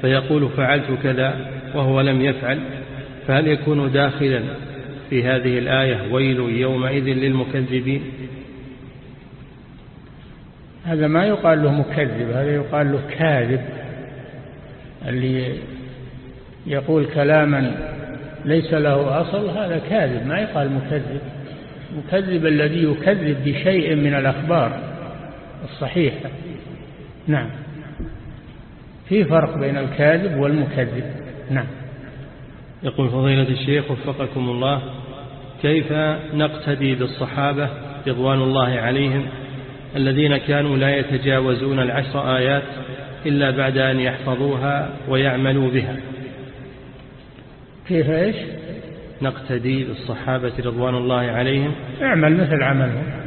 فيقول فعلت كذا وهو لم يفعل فهل يكون داخلا في هذه الآية ويل يومئذ للمكذبين؟ هذا ما يقال له مكذب هذا يقال له كاذب اللي يقول كلاما ليس له أصل هذا كاذب ما يقال مكذب. مكذب الذي يكذب بشيء من الأخبار. الصحيحة نعم. في فرق بين الكاذب والمكذب. نعم. يقول فضيلة الشيخ وفقكم الله كيف نقتدي بالصحابة رضوان الله عليهم الذين كانوا لا يتجاوزون العشر آيات إلا بعد أن يحفظوها ويعملوا بها؟ كيف إيش؟ نقتدي بالصحابة رضوان الله عليهم. اعمل مثل عملهم.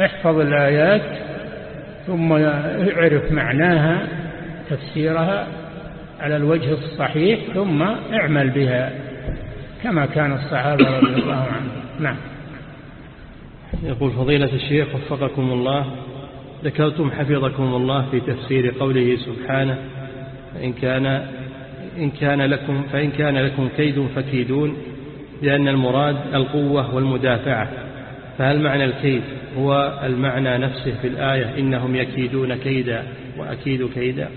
احفظ الآيات ثم اعرف معناها تفسيرها على الوجه الصحيح ثم اعمل بها كما كان الصحابة رضي الله عنهم. نعم. يقول فضيلة الشيخ وفقكم الله ذكرتم حفظكم الله في تفسير قوله سبحانه إن كان إن كان لكم فإن كان لكم كيد فكيدون لأن المراد القوة والمدافعة فهل معنى الكيد؟ هو المعنى نفسه في الآية إنهم يكيدون كيدا وأكيد كيدا.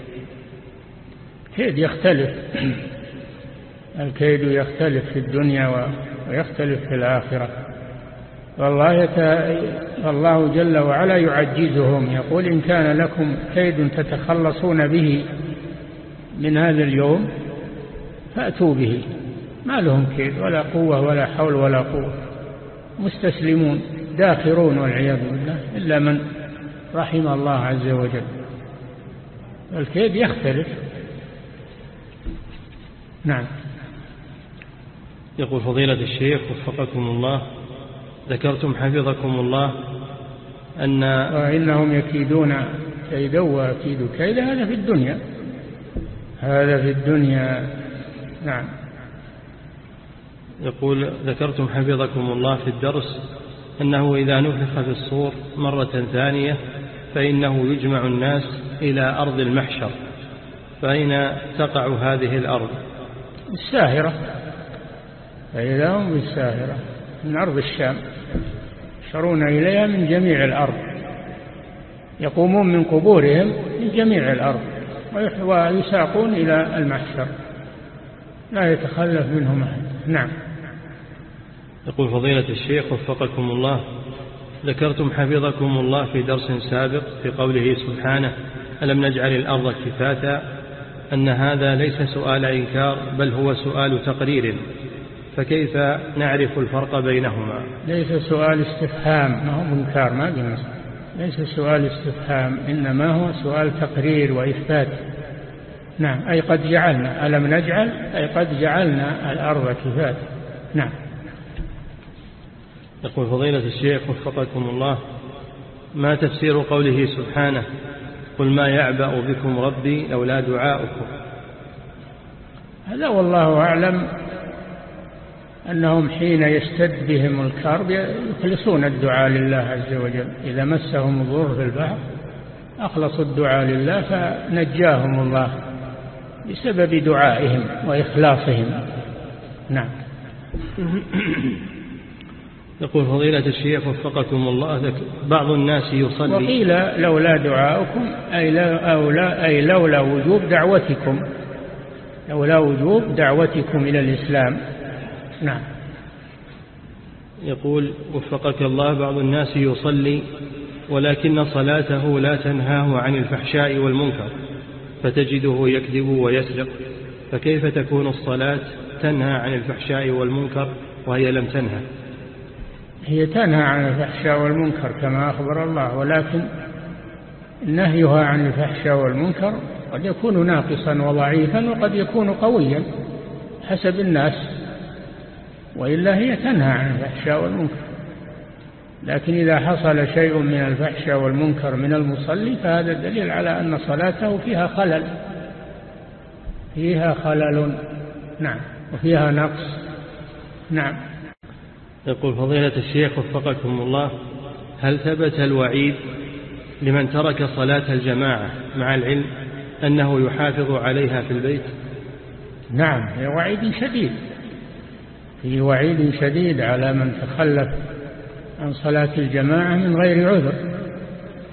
كيد يختلف. الكيد يختلف في الدنيا ويختلف في الآخرة. والله, يت... والله جل وعلا يعجزهم يقول إن كان لكم كيد تتخلصون به من هذا اليوم فأتوا به. ما لهم كيد ولا قوة ولا حول ولا قوة. مستسلمون. داخرون والعياذ بالله إلا من رحم الله عز وجل. الكيد يختلف. نعم. يقول فضيلة الشيخ وفقكم الله ذكرتم حفظكم الله أن وإنهم يكيدون كيدا وأكيد كيدا هذا في الدنيا. هذا في الدنيا. نعم. يقول ذكرتم حفظكم الله في الدرس أنه إذا نفخ في الصور مرة ثانية فإنه يجمع الناس إلى أرض المحشر. فأين تقع هذه الأرض؟ الساهرة. فإذا هم بالساهرة من أرض الشام. يشرون إليها من جميع الأرض. يقومون من قبورهم من جميع الأرض ويساقون إلى المحشر. لا يتخلف منهم أحد. نعم. يقول فضيلة الشيخ وفقكم الله ذكرتم حفظكم الله في درس سابق في قوله سبحانه ألم نجعل الأرض كفاتا؟ أن هذا ليس سؤال إنكار بل هو سؤال تقرير. فكيف نعرف الفرق بينهما؟ ليس سؤال استفهام ما هو منكار ما قلنا ليس سؤال استفهام إنما هو سؤال تقرير وإثبات. نعم أي قد جعلنا ألم نجعل؟ أي قد جعلنا الأرض كفاة نعم. يقول فضيلة الشيخ وفقكم الله ما تفسير قوله سبحانه قل ما يعبأ بكم ربي لولا دعاؤكم؟ هذا والله أعلم أنهم حين يشتد بهم الكرب يخلصون الدعاء لله عز وجل. إذا مسهم الضر في البحر أخلصوا الدعاء لله فنجاهم الله بسبب دعائهم وإخلاصهم. نعم. يقول فضيلة الشيخ وفقكم الله بعض الناس يصلي. وقيل لولا دعاؤكم أي, لا أو لا أي لولا وجوب دعوتكم. لولا وجوب دعوتكم إلى الإسلام. نعم. يقول وفقك الله بعض الناس يصلي ولكن صلاته لا تنهاه عن الفحشاء والمنكر فتجده يكذب ويسرق. فكيف تكون الصلاة تنهى عن الفحشاء والمنكر وهي لم تنهى؟ هي تنهى عن الفحشاء والمنكر كما أخبر الله ولكن نهيها عن الفحشاء والمنكر قد يكون ناقصا وضعيفا وقد يكون قويا حسب الناس وإلا هي تنهى عن الفحشاء والمنكر. لكن إذا حصل شيء من الفحشاء والمنكر من المصلي فهذا دليل على أن صلاته فيها خلل. فيها خلل. نعم. وفيها نقص. نعم. يقول فضيلة الشيخ وفقكم الله هل ثبت الوعيد لمن ترك صلاة الجماعة مع العلم أنه يحافظ عليها في البيت؟ نعم هي وعيد شديد. في وعيد شديد على من تخلف عن صلاة الجماعة من غير عذر.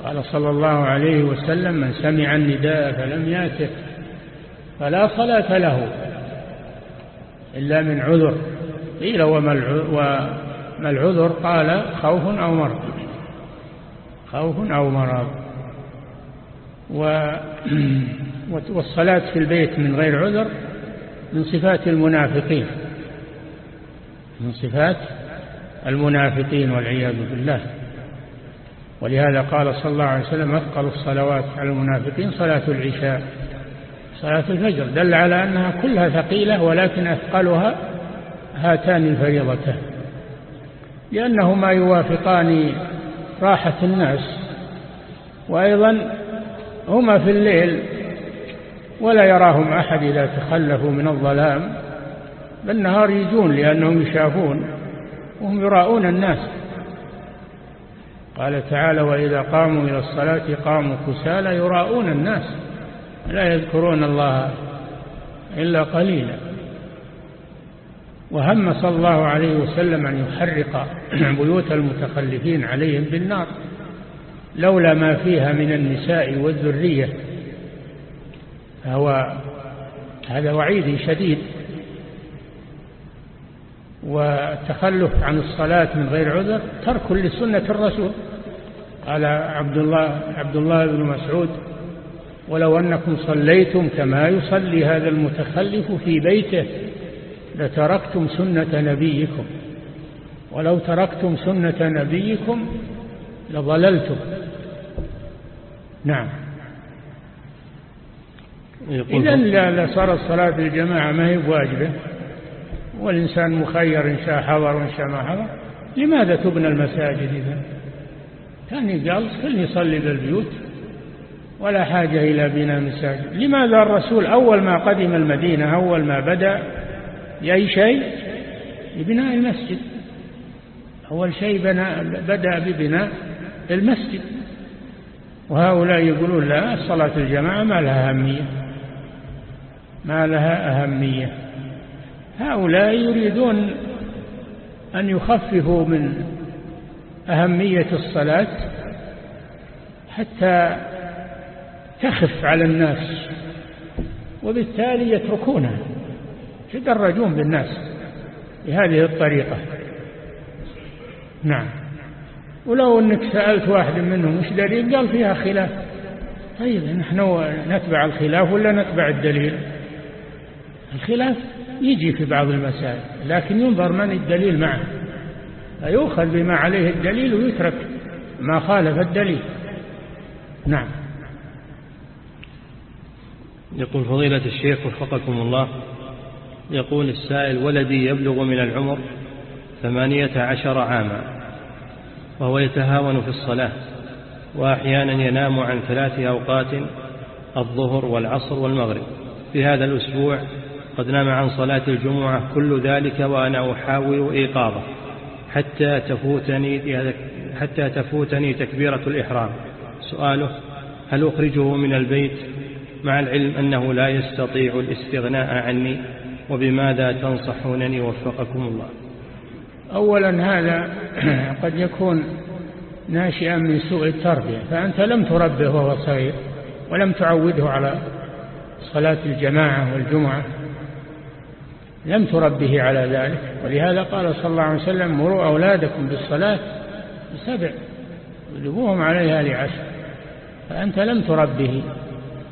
قال صلى الله عليه وسلم من سمع النداء فلم يأته فلا صلاة له إلا من عذر. قيل وما العذر قال خوف أو مرض. خوف أو مرض. والصلاة في البيت من غير عذر من صفات المنافقين. من صفات المنافقين والعياذ بالله. ولهذا قال صلى الله عليه وسلم أثقل الصلوات على المنافقين صلاة العشاء. صلاة الفجر. دل على أنها كلها ثقيلة ولكن أثقلها هاتان الفريضتان لأنهما يوافقان راحة الناس وأيضا هما في الليل ولا يراهم أحد إذا تخلفوا من الظلام بالنهار يجون لأنهم يشافون وهم يراؤون الناس. قال تعالى وإذا قاموا إلى الصلاة قاموا كسالى يراؤون الناس لا يذكرون الله إلا قليلا. وهم صلى الله عليه وسلم أن يحرق بيوت المتخلفين عليهم بالنار لولا ما فيها من النساء والذرية. فهو هذا وعيد شديد. والتخلف عن الصلاة من غير عذر ترك لسنة الرسول. قال عبد الله عبد الله بن مسعود ولو أنكم صليتم كما يصلي هذا المتخلف في بيته لتركتم سنة نبيكم. ولو تركتم سنة نبيكم لضللتم. نعم. إذا لصارت صلاة الجماعة ما هي بواجبة. والإنسان مخير إن شاء حضر وإن شاء ما حضر. لماذا تبنى المساجد إذا كان يجلس كل يصلي بالبيوت ولا حاجة إلى بناء مساجد. لماذا الرسول أول ما قدم المدينة أول ما بدأ بأي شيء؟ ببناء المسجد. أول شيء بنا بدأ ببناء المسجد. وهؤلاء يقولون لا صلاة الجماعة ما لها أهمية. ما لها أهمية. هؤلاء يريدون أن يخففوا من أهمية الصلاة حتى تخف على الناس وبالتالي يتركونها. يتدرجون بالناس بهذه الطريقة؟ نعم. ولو أنك سألت واحد منهم وش دليل؟ قال فيها خلاف. طيب نحن نتبع الخلاف ولا نتبع الدليل؟ الخلاف يجي في بعض المسائل لكن ينظر من الدليل معه. فيؤخذ بما عليه الدليل ويترك ما خالف الدليل. نعم. يقول فضيلة الشيخ وفقكم الله يقول السائل ولدي يبلغ من العمر ثمانية عشر عاما وهو يتهاون في الصلاة وأحيانا ينام عن ثلاث أوقات الظهر والعصر والمغرب. في هذا الأسبوع قد نام عن صلاة الجمعة كل ذلك وأنا أحاول إيقاظه حتى تفوتني حتى تفوتني تكبيرة الإحرام. سؤاله هل أخرجه من البيت مع العلم أنه لا يستطيع الاستغناء عني؟ وبماذا تنصحونني وفقكم الله؟ أولا هذا قد يكون ناشئا من سوء التربية فأنت لم تربه وهو صغير ولم تعوده على صلاة الجماعة والجمعة لم تربه على ذلك. ولهذا قال صلى الله عليه وسلم مروا أولادكم بالصلاة بسبع وجبوهم عليها لعشر. فأنت لم تربه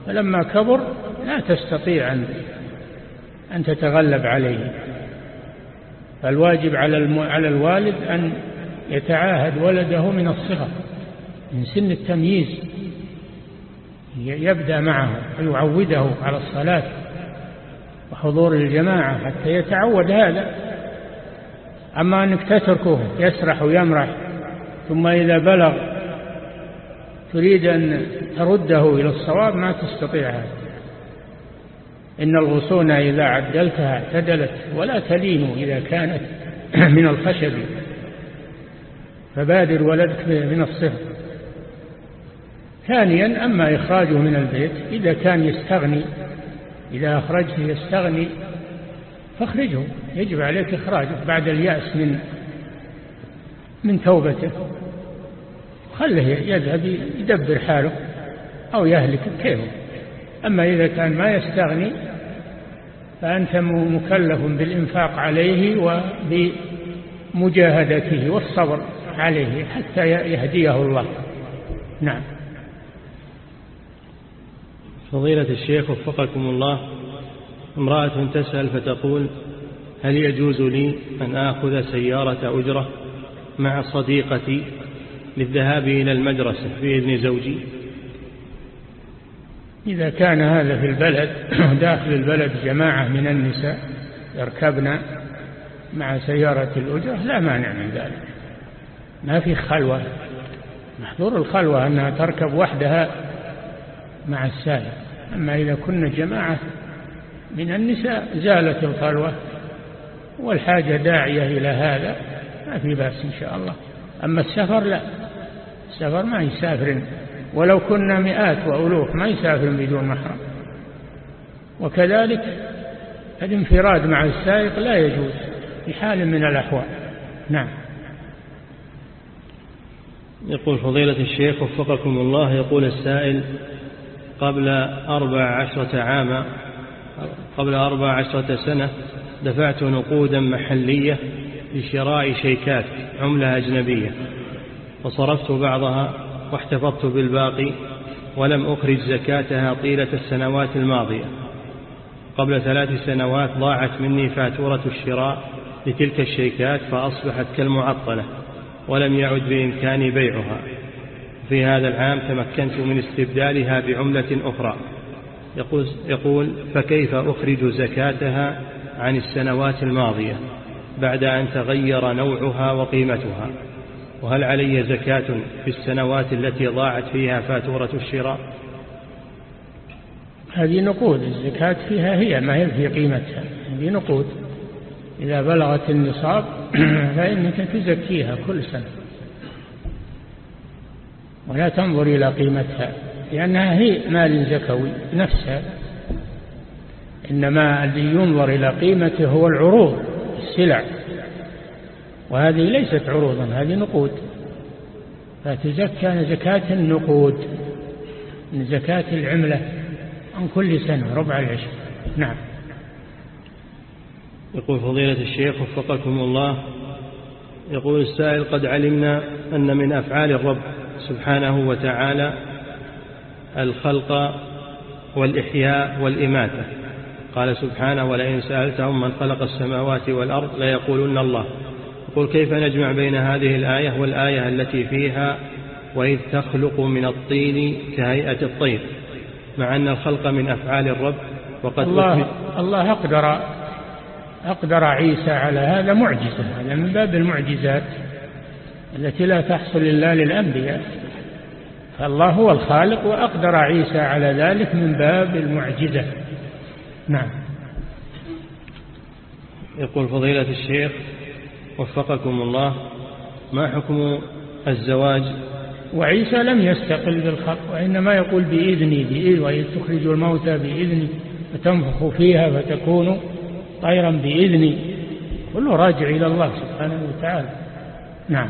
فلما كبر لا تستطيع أن أن تتغلب عليه. فالواجب على على الوالد أن يتعاهد ولده من الصغر من سن التمييز يبدأ معه ويعوده على الصلاة وحضور الجماعة حتى يتعود هذا. أما أنك تتركه يسرح ويمرح ثم إذا بلغ تريد أن ترده إلى الصواب ما تستطيع هذا. إن الغصون إذا عدلتها اعتدلت ولا تلين إذا كانت من الخشب. فبادر ولدك من الصفر. ثانيا أما إخراجه من البيت إذا كان يستغني إذا أخرجته يستغني فاخرجه. يجب عليك إخراجه بعد اليأس من من توبته. خله يذهب يدبر حاله أو يهلك كيف أما إذا كان ما يستغني فأنت مكلف بالإنفاق عليه وبمجاهدته والصبر عليه حتى يهديه الله. نعم. فضيلة الشيخ وفقكم الله امرأة تسأل فتقول هل يجوز لي أن آخذ سيارة أجرة مع صديقتي للذهاب إلى المدرسة بإذن زوجي؟ إذا كان هذا في البلد داخل البلد جماعة من النساء يركبن مع سيارة الأجرة لا مانع من ذلك. ما في خلوة. محظور الخلوة أنها تركب وحدها مع السائق. أما إذا كنا جماعة من النساء زالت الخلوة والحاجة داعية إلى هذا ما في بأس إن شاء الله. أما السفر لا. السفر ما يسافر ولو كنا مئات وألوف ما يسافر بدون محرم. وكذلك الانفراد مع السائق لا يجوز في حال من الأحوال. نعم. يقول فضيلة الشيخ وفقكم الله يقول السائل قبل أربع عشرة عاما قبل أربع عشرة سنة دفعت نقودا محلية لشراء شيكات عملة أجنبية وصرفت بعضها واحتفظت بالباقي ولم أخرج زكاتها طيلة السنوات الماضية. قبل ثلاث سنوات ضاعت مني فاتورة الشراء لتلك الشيكات فأصبحت كالمعطلة ولم يعد بإمكاني بيعها. في هذا العام تمكنت من استبدالها بعملة أخرى. يقول, يقول فكيف أخرج زكاتها عن السنوات الماضية بعد أن تغير نوعها وقيمتها؟ وهل علي زكاة في السنوات التي ضاعت فيها فاتورة الشراء؟ هذه نقود الزكاة فيها هي ما هي في قيمتها؟ هذه نقود. إذا بلغت النصاب فإنك تزكيها كل سنة. ولا تنظر إلى قيمتها لأنها هي مال زكوي نفسها. إنما الذي ينظر إلى قيمته هو العروض السلع. وهذه ليست عروضا هذه نقود. فتزكى زكاة النقود من زكاة العملة عن كل سنة ربع العشر. نعم. يقول فضيلة الشيخ وفقكم الله يقول السائل قد علمنا أن من أفعال الرب سبحانه وتعالى الخلق والإحياء والإماتة. قال سبحانه ولئن سألتهم من خلق السماوات والأرض ليقولن الله. يقول كيف نجمع بين هذه الآية والآية التي فيها وإذ تخلق من الطين كهيئة الطير مع أن الخلق من أفعال الرب وقد الله, الله أقدر أقدر عيسى على هذا معجزة هذا من باب المعجزات التي لا تحصل إلا للأنبياء. فالله هو الخالق وأقدر عيسى على ذلك من باب المعجزة. نعم. يقول فضيلة الشيخ وفقكم الله. ما حكم الزواج؟ وعيسى لم يستقل بالخلق وإنما يقول بإذني بإذن وإذ تخرج الموتى بإذني فتنفخ فيها فتكون طيرا بإذني. كله راجع إلى الله سبحانه وتعالى. نعم.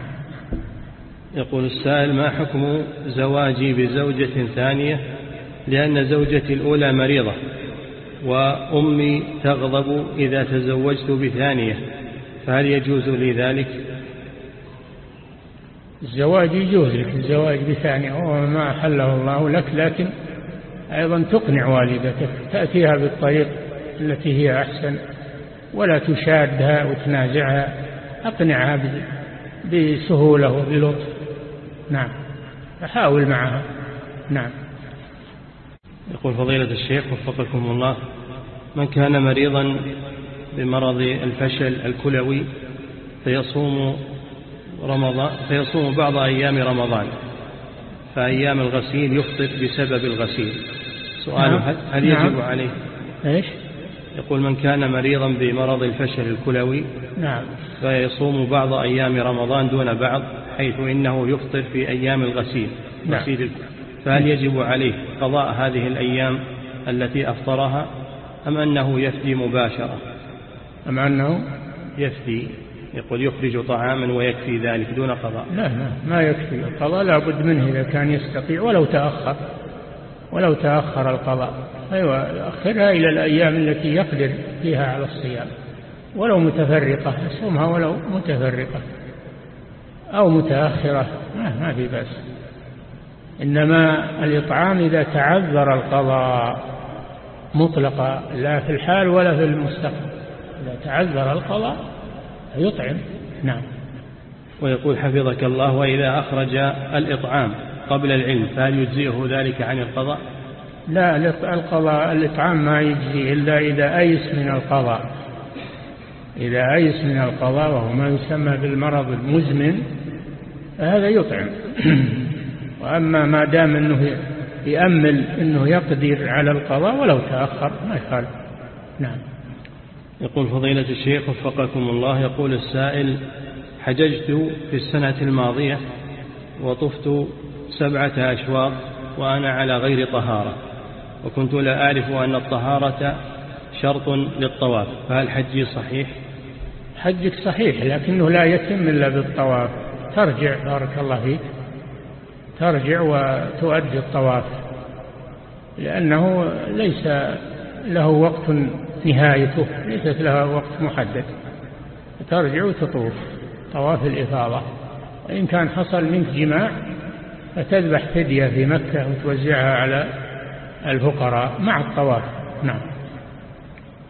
يقول السائل ما حكم زواجي بزوجة ثانية؟ لأن زوجتي الأولى مريضة وأمي تغضب إذا تزوجت بثانية. فهل يجوز لي ذلك؟ الزواج يجوز لك الزواج بثانية وهو ما أحله الله لك لكن أيضا تقنع والدتك تأتيها بالطريق التي هي أحسن ولا تشادها وتنازعها أقنعها بسهولة وبلطف. نعم فحاول معها. نعم. يقول فضيلة الشيخ وفقكم الله من كان مريضا بمرض الفشل الكلوي فيصوم رمضان فيصوم بعض أيام رمضان فأيام الغسيل يفطر بسبب الغسيل سؤال نعم. هل, يجب نعم. عليه إيش يقول من كان مريضا بمرض الفشل الكلوي نعم فيصوم بعض أيام رمضان دون بعض حيث إنه يفطر في أيام الغسيل نعم. غسيل. فهل يجب عليه قضاء هذه الأيام التي أفطرها أم أنه يفدي مباشرة أم أنه يفدي يقول يخرج طعاما ويكفي ذلك دون قضاء. لا لا ما يكفي القضاء لا بد منه إذا كان يستطيع ولو تأخر ولو تأخر القضاء. أيوة أخرها إلى الأيام التي يقدر فيها على الصيام. ولو متفرقة يصومها ولو متفرقة. أو متأخرة ما, ما في بأس. إنما الإطعام إذا تعذر القضاء مطلقا لا في الحال ولا في المستقبل. إذا تعذر القضاء يطعم نعم. ويقول حفظك الله وإذا أخرج الإطعام قبل العلم فهل يجزئه ذلك عن القضاء؟ لا القضاء الإطعام ما يجزي إلا إذا أيس من القضاء. إذا أيس من القضاء وهو ما يسمى بالمرض المزمن فهذا يطعم. وأما ما دام أنه يأمل أنه يقدر على القضاء ولو تأخر ما يخالف. نعم. يقول فضيلة الشيخ وفقكم الله يقول السائل حججت في السنة الماضية وطفت سبعة أشواط وأنا على غير طهارة وكنت لا أعرف أن الطهارة شرط للطواف فهل حجي صحيح؟ حجك صحيح لكنه لا يتم إلا بالطواف. ترجع بارك الله فيك ترجع وتؤدي الطواف لأنه ليس له وقت نهايته ليست لها وقت محدد. ترجع وتطوف طواف الإفاضة. وإن كان حصل منك جماع فتذبح فدية في مكة وتوزعها على الفقراء مع الطواف. نعم.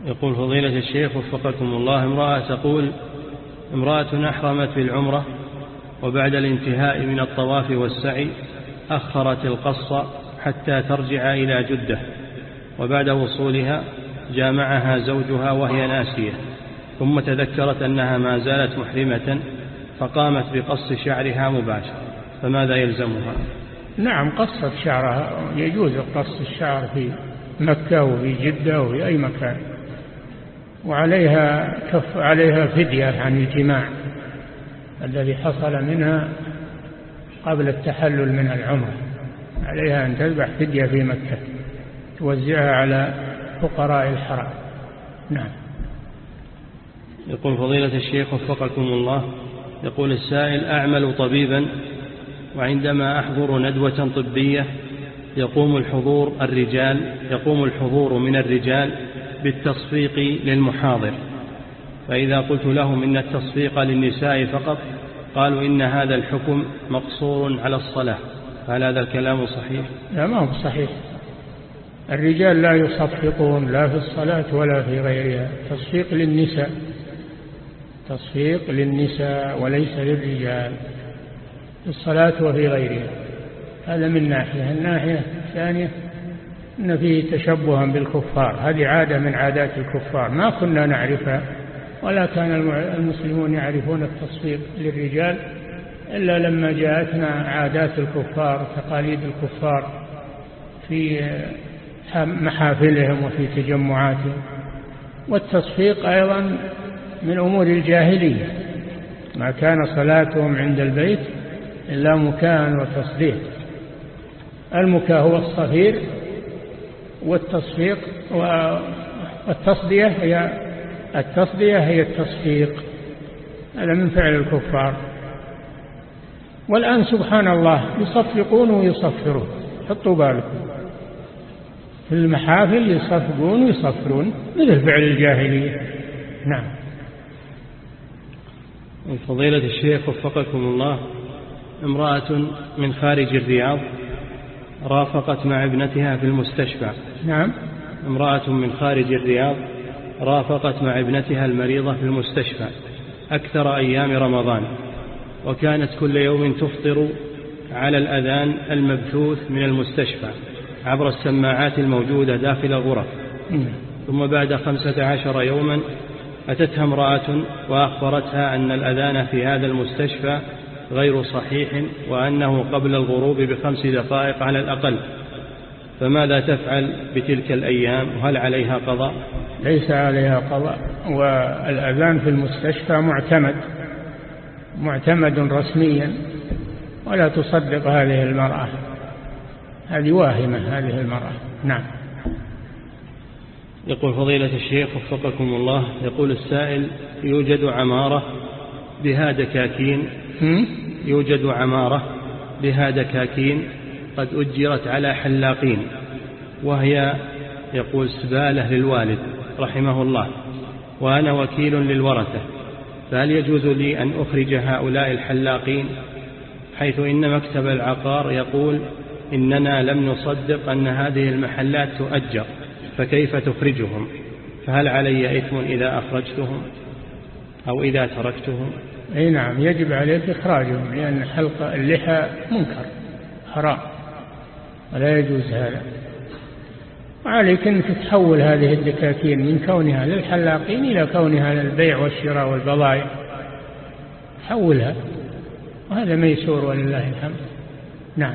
يقول فضيلة الشيخ وفقكم الله امرأة تقول امرأة أحرمت بالعمرة وبعد الانتهاء من الطواف والسعي أخرت القص حتى ترجع إلى جدة وبعد وصولها جامعها زوجها وهي ناسية ثم تذكرت أنها ما زالت محرمة فقامت بقص شعرها مباشرة فماذا يلزمها؟ نعم قصت شعرها يجوز قص الشعر في مكة وفي جدة وفي أي مكان وعليها كف عليها فدية عن الجماع الذي حصل منها قبل التحلل من العمر عليها أن تذبح فدية في مكة توزعها على فقراء الحرم. نعم. يقول فضيلة الشيخ وفقكم الله يقول السائل أعمل طبيبا وعندما أحضر ندوة طبية يقوم الحضور الرجال يقوم الحضور من الرجال بالتصفيق للمحاضر. فإذا قلت لهم إن التصفيق للنساء فقط قالوا إن هذا الحكم مقصور على الصلاة. هل هذا الكلام صحيح؟ لا ما هو صحيح. الرجال لا يصفقون لا في الصلاة ولا في غيرها. تصفيق للنساء. تصفيق للنساء وليس للرجال. في الصلاة وفي غيرها. هذا من ناحية. الناحية الثانية أن فيه تشبها بالكفار. هذه عادة من عادات الكفار. ما كنا نعرفها ولا كان المسلمون يعرفون التصفيق للرجال إلا لما جاءتنا عادات الكفار تقاليد الكفار في محافلهم وفي تجمعاتهم. والتصفيق أيضا من أمور الجاهلية. ما كان صلاتهم عند البيت إلا مكاء وتصديق. المكاء هو الصفير والتصفيق والتصدية هي التصدية هي التصفيق. هذا من فعل الكفار. والآن سبحان الله يصفقون ويصفرون. حطوا بالكم. في المحافل يصفقون ويصفرون مثل فعل الجاهلية. نعم. فضيلة الشيخ وفقكم الله امرأة من خارج الرياض رافقت مع ابنتها في المستشفى. نعم. امرأة من خارج الرياض رافقت مع ابنتها المريضة في المستشفى أكثر أيام رمضان وكانت كل يوم تفطر على الأذان المبثوث من المستشفى. عبر السماعات الموجودة داخل الغرف. ثم بعد خمسة عشر يوما أتتها امرأة وأخبرتها أن الأذان في هذا المستشفى غير صحيح وأنه قبل الغروب بخمس دقائق على الأقل. فماذا تفعل بتلك الأيام؟ وهل عليها قضاء؟ ليس عليها قضاء. والأذان في المستشفى معتمد معتمد رسميا ولا تصدق هذه المرأة. هذه واهمة هذه المرأة. نعم. يقول فضيلة الشيخ وفقكم الله يقول السائل يوجد عمارة بها دكاكين يوجد عمارة بها دكاكين قد أجرت على حلاقين وهي يقول سبالة للوالد رحمه الله وأنا وكيل للورثة فهل يجوز لي أن أخرج هؤلاء الحلاقين؟ حيث إن مكتب العقار يقول إننا لم نصدق أن هذه المحلات تؤجر فكيف تخرجهم؟ فهل علي إثم إذا أخرجتهم أو إذا تركتهم؟ أي نعم يجب عليك إخراجهم لأن حلق اللحى منكر حرام ولا يجوز هذا. وعليك أنك تحول هذه الدكاكين من كونها للحلاقين إلى كونها للبيع والشراء والبضائع. حولها وهذا ميسور ولله الحمد. نعم.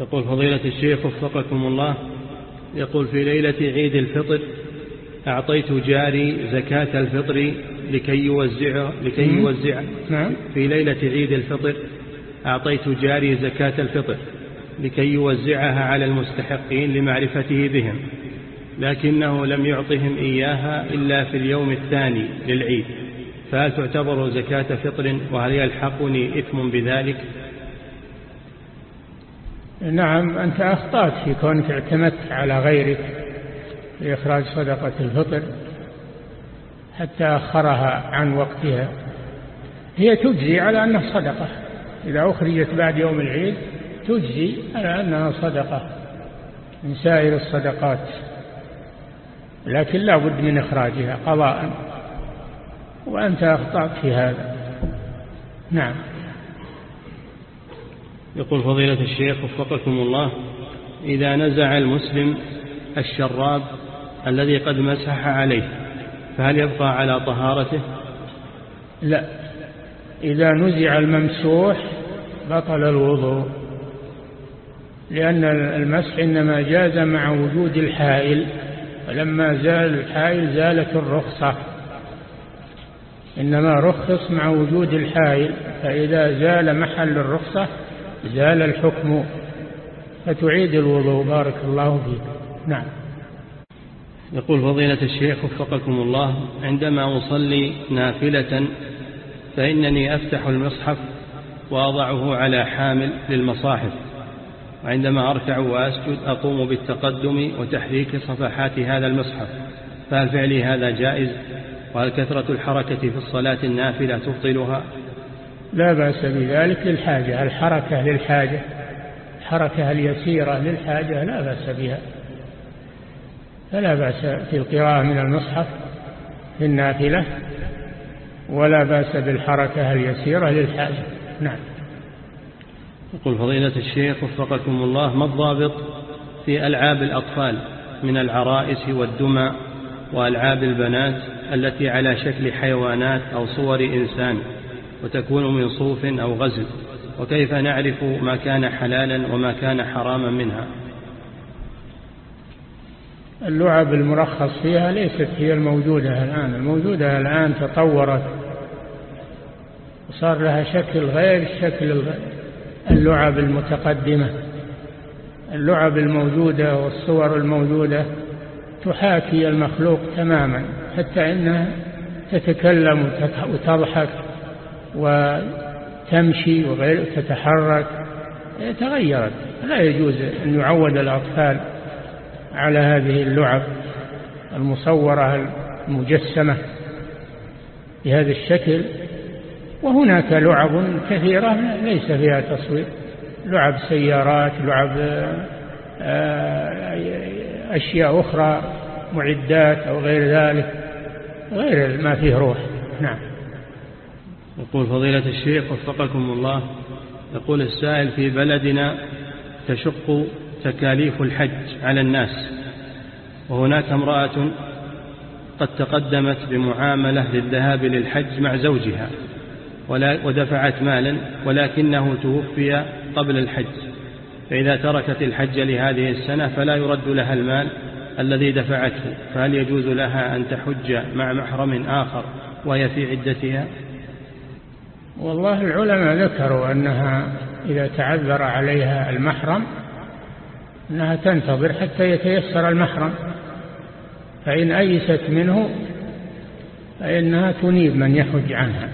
يقول فضيلة الشيخ وفقكم الله يقول في ليلة عيد الفطر أعطيت جاري زكاة الفطر لكي يوزعها لكي يوزع. نعم. في ليلة عيد الفطر أعطيت جاري زكاة الفطر لكي يوزعها على المستحقين لمعرفته بهم لكنه لم يعطهم إياها إلا في اليوم الثاني للعيد. فهل تعتبر زكاة فطر وهل يلحقني إثم بذلك؟ نعم أنت أخطأت في كونك اعتمدت على غيرك لإخراج صدقة الفطر حتى أخرها عن وقتها. هي تجزي على أنها صدقة. إذا أخرجت بعد يوم العيد تجزي على أنها صدقة من سائر الصدقات لكن لا بد من إخراجها قضاء وأنت أخطأت في هذا. نعم. يقول فضيلة الشيخ وفقكم الله إذا نزع المسلم الشراب الذي قد مسح عليه فهل يبقى على طهارته؟ لا. إذا نزع الممسوح بطل الوضوء لأن المسح إنما جاز مع وجود الحائل فلما زال الحائل زالت الرخصة. إنما رخص مع وجود الحائل فإذا زال محل الرخصة زال الحكم فتعيد الوضوء. بارك الله فيك. نعم. يقول فضيلة الشيخ وفقكم الله عندما أصلي نافلة فإنني أفتح المصحف وأضعه على حامل للمصاحف وعندما أركع وأسجد أقوم بالتقدم وتحريك صفحات هذا المصحف. فهل فعلي هذا جائز؟ وهل كثرة الحركة في الصلاة النافلة تبطلها؟ لا بأس بذلك للحاجة. الحركة للحاجة؟ الحركة اليسيرة للحاجة لا بأس بها. فلا بأس في القراءة من المصحف في النافلة ولا بأس بالحركة اليسيرة للحاجة. نعم. يقول فضيلة الشيخ وفقكم الله ما الضابط في ألعاب الأطفال من العرائس والدمى وألعاب البنات التي على شكل حيوانات أو صور إنسان؟ وتكون من صوف أو غزل وكيف نعرف ما كان حلالا وما كان حراما منها؟ اللعب المرخص فيها ليست هي الموجودة الآن الموجودة الآن تطورت وصار لها شكل غير شكل اللعب المتقدمة. اللعب الموجودة والصور الموجودة تحاكي المخلوق تماما حتى إنها تتكلم وتضحك وتمشي وغير تتحرك تغيرت. لا يجوز أن يعود الأطفال على هذه اللعب المصورة المجسمة بهذا الشكل. وهناك لعب كثيرة ليس فيها تصوير. لعب سيارات لعب آه، أشياء أخرى معدات أو غير ذلك غير ما فيه روح. نعم. يقول فضيلة الشيخ وفقكم الله يقول السائل في بلدنا تشق تكاليف الحج على الناس وهناك امرأة قد تقدمت بمعاملة للذهاب للحج مع زوجها ودفعت مالا ولكنه توفي قبل الحج فإذا تركت الحج لهذه السنة فلا يرد لها المال الذي دفعته فهل يجوز لها أن تحج مع محرم آخر وهي في عدتها؟ والله العلماء ذكروا أنها إذا تعذر عليها المحرم أنها تنتظر حتى يتيسر المحرم فإن أيست منه فإنها تنيب من يحج عنها.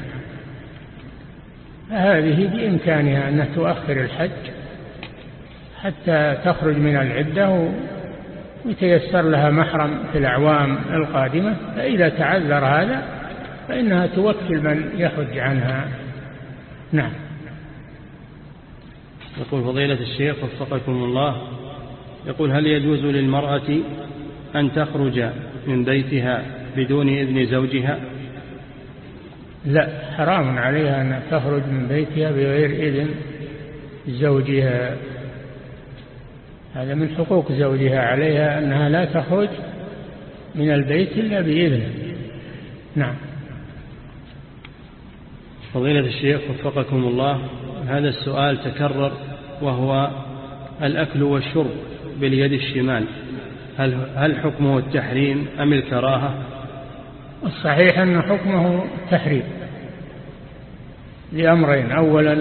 هذه بإمكانها أن تؤخر الحج حتى تخرج من العدة ويتيسر لها محرم في الأعوام القادمة فإذا تعذر هذا فإنها توكل من يحج عنها. نعم. يقول فضيلة الشيخ وفقكم الله يقول هل يجوز للمرأة أن تخرج من بيتها بدون إذن زوجها؟ لا حرام عليها أن تخرج من بيتها بغير إذن زوجها. هذا من حقوق زوجها عليها أنها لا تخرج من البيت إلا بإذنه. نعم. فضيلة الشيخ وفقكم الله هذا السؤال تكرر وهو الأكل والشرب باليد الشمال هل, هل حكمه التحريم أم الكراهة؟ الصحيح أن حكمه تحريم لأمرين أولا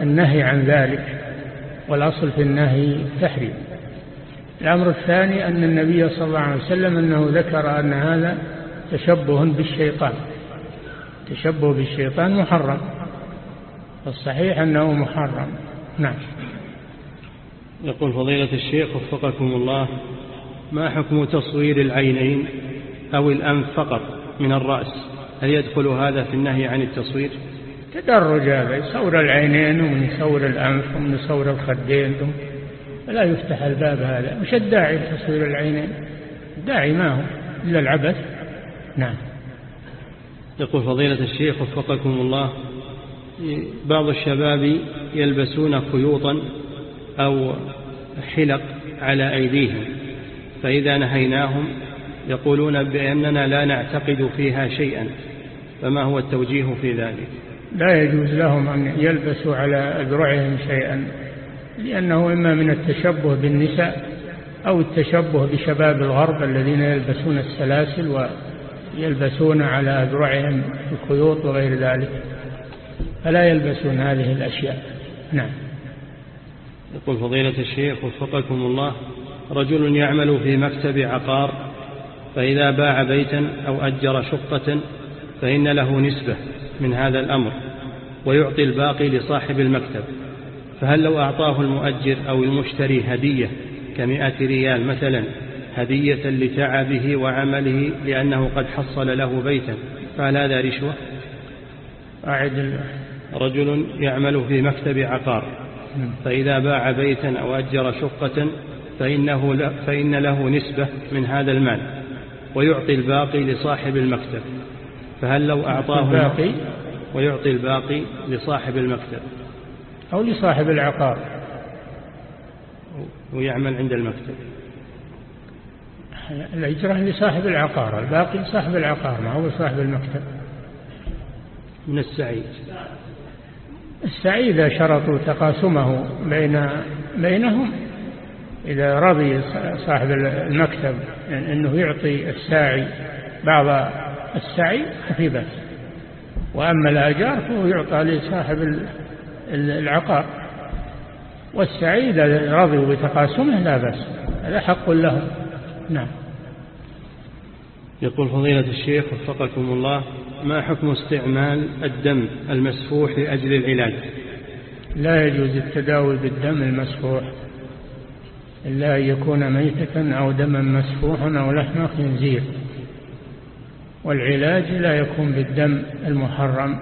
النهي عن ذلك والأصل في النهي تحريم. الأمر الثاني أن النبي صلى الله عليه وسلم أنه ذكر أن هذا تشبه بالشيطان. تشبه بالشيطان محرم. الصحيح أنه محرم. نعم. يقول فضيلة الشيخ وفقكم الله ما حكم تصوير العينين أو الأنف فقط من الرأس؟ هل يدخل هذا في النهي عن التصوير؟ تدرج هذا. يصور العينين ومن يصور الأنف ومن يصور الخدين لا يفتح الباب هذا. وش الداعي لتصوير العينين. الداعي ما هو إلا العبث. نعم. يقول فضيلة الشيخ وفقكم الله بعض الشباب يلبسون خيوطا أو حلق على أيديهم فإذا نهيناهم يقولون بأننا لا نعتقد فيها شيئا فما هو التوجيه في ذلك؟ لا يجوز لهم أن يلبسوا على أذرعهم شيئا لأنه إما من التشبه بالنساء أو التشبه بشباب الغرب الذين يلبسون السلاسل ويلبسون على أذرعهم الخيوط وغير ذلك. فلا يلبسون هذه الأشياء. نعم. يقول فضيلة الشيخ وفقكم الله رجل يعمل في مكتب عقار فإذا باع بيتا أو أجر شقة فإن له نسبة من هذا الأمر ويعطي الباقي لصاحب المكتب. فهل لو أعطاه المؤجر أو المشتري هدية كمئة ريال مثلا هدية لتعبه وعمله لأنه قد حصل له بيتا. فهل هذا رشوة؟ أعد رجل يعمل في مكتب عقار. فإذا باع بيتا أو أجر شقة فإنه فإن له نسبة من هذا المال ويعطي الباقي لصاحب المكتب. فهل لو أعطاه الباقي؟ ويعطي الباقي لصاحب المكتب. أو لصاحب العقار. ويعمل عند المكتب. الإجرة لصاحب العقار الباقي لصاحب العقار ما هو صاحب المكتب. من السعيد. السعيد إذا شرطوا تقاسمه بين بينهم إذا رضي صاحب المكتب أنه يعطي الساعي بعض السعي ففي بس وأما الآجار فهو يعطى لصاحب العقار. والسعي إذا رضوا بتقاسمه لا بأس هذا حق لهم نعم. يقول فضيلة الشيخ وفقكم الله ما حكم استعمال الدم المسفوح لأجل العلاج؟ لا يجوز التداوي بالدم المسفوح إلا أن يكون ميتة أو دما مسفوحا أو لحم خنزير. والعلاج لا يكون بالدم المحرم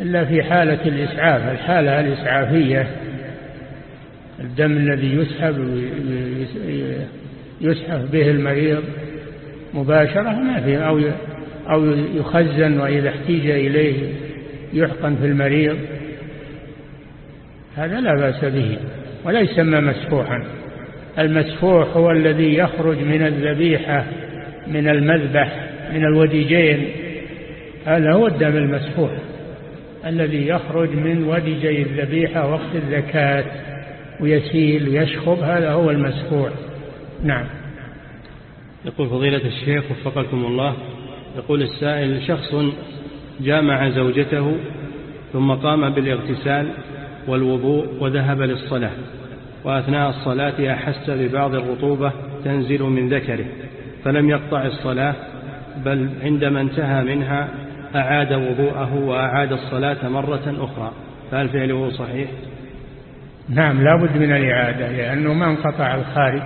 إلا في حالة الإسعاف. الحالة الإسعافية الدم الذي يسحب يسحف به المريض مباشرة ما في أو أو يخزن وإذا احتيج إليه يحقن في المريض. هذا لا بأس به ولا يسمى مسفوحا. المسفوح هو الذي يخرج من الذبيحة من المذبح من الوديجين. هذا هو الدم المسفوح الذي يخرج من وديجي الذبيحة وقت الزكاة ويسيل ويشخب. هذا هو المسفوح. نعم يقول فضيلة الشيخ وفقكم الله يقول السائل شخص جامع زوجته ثم قام بالاغتسال والوضوء وذهب للصلاة وأثناء الصلاة أحس ببعض الرطوبة تنزل من ذكره فلم يقطع الصلاة بل عندما انتهى منها أعاد وضوءه وأعاد الصلاة مرة أخرى فهل فعله صحيح؟ نعم لا بد من الإعادة لأنه ما انقطع الخارج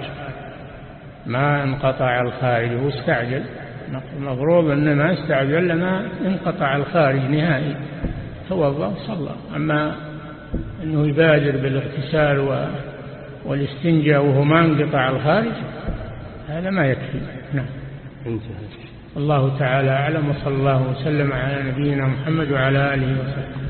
ما انقطع الخارج هو استعجل. المفروض أنه ما استعجل لما انقطع الخارج نهائي. توضأ صلى. أما أنه يبادر بالاغتسال والاستنجاء وهو ما انقطع الخارج هذا ما يكفي. نعم. الله تعالى أعلم وصلى الله وسلم على نبينا محمد وعلى آله وصحبه.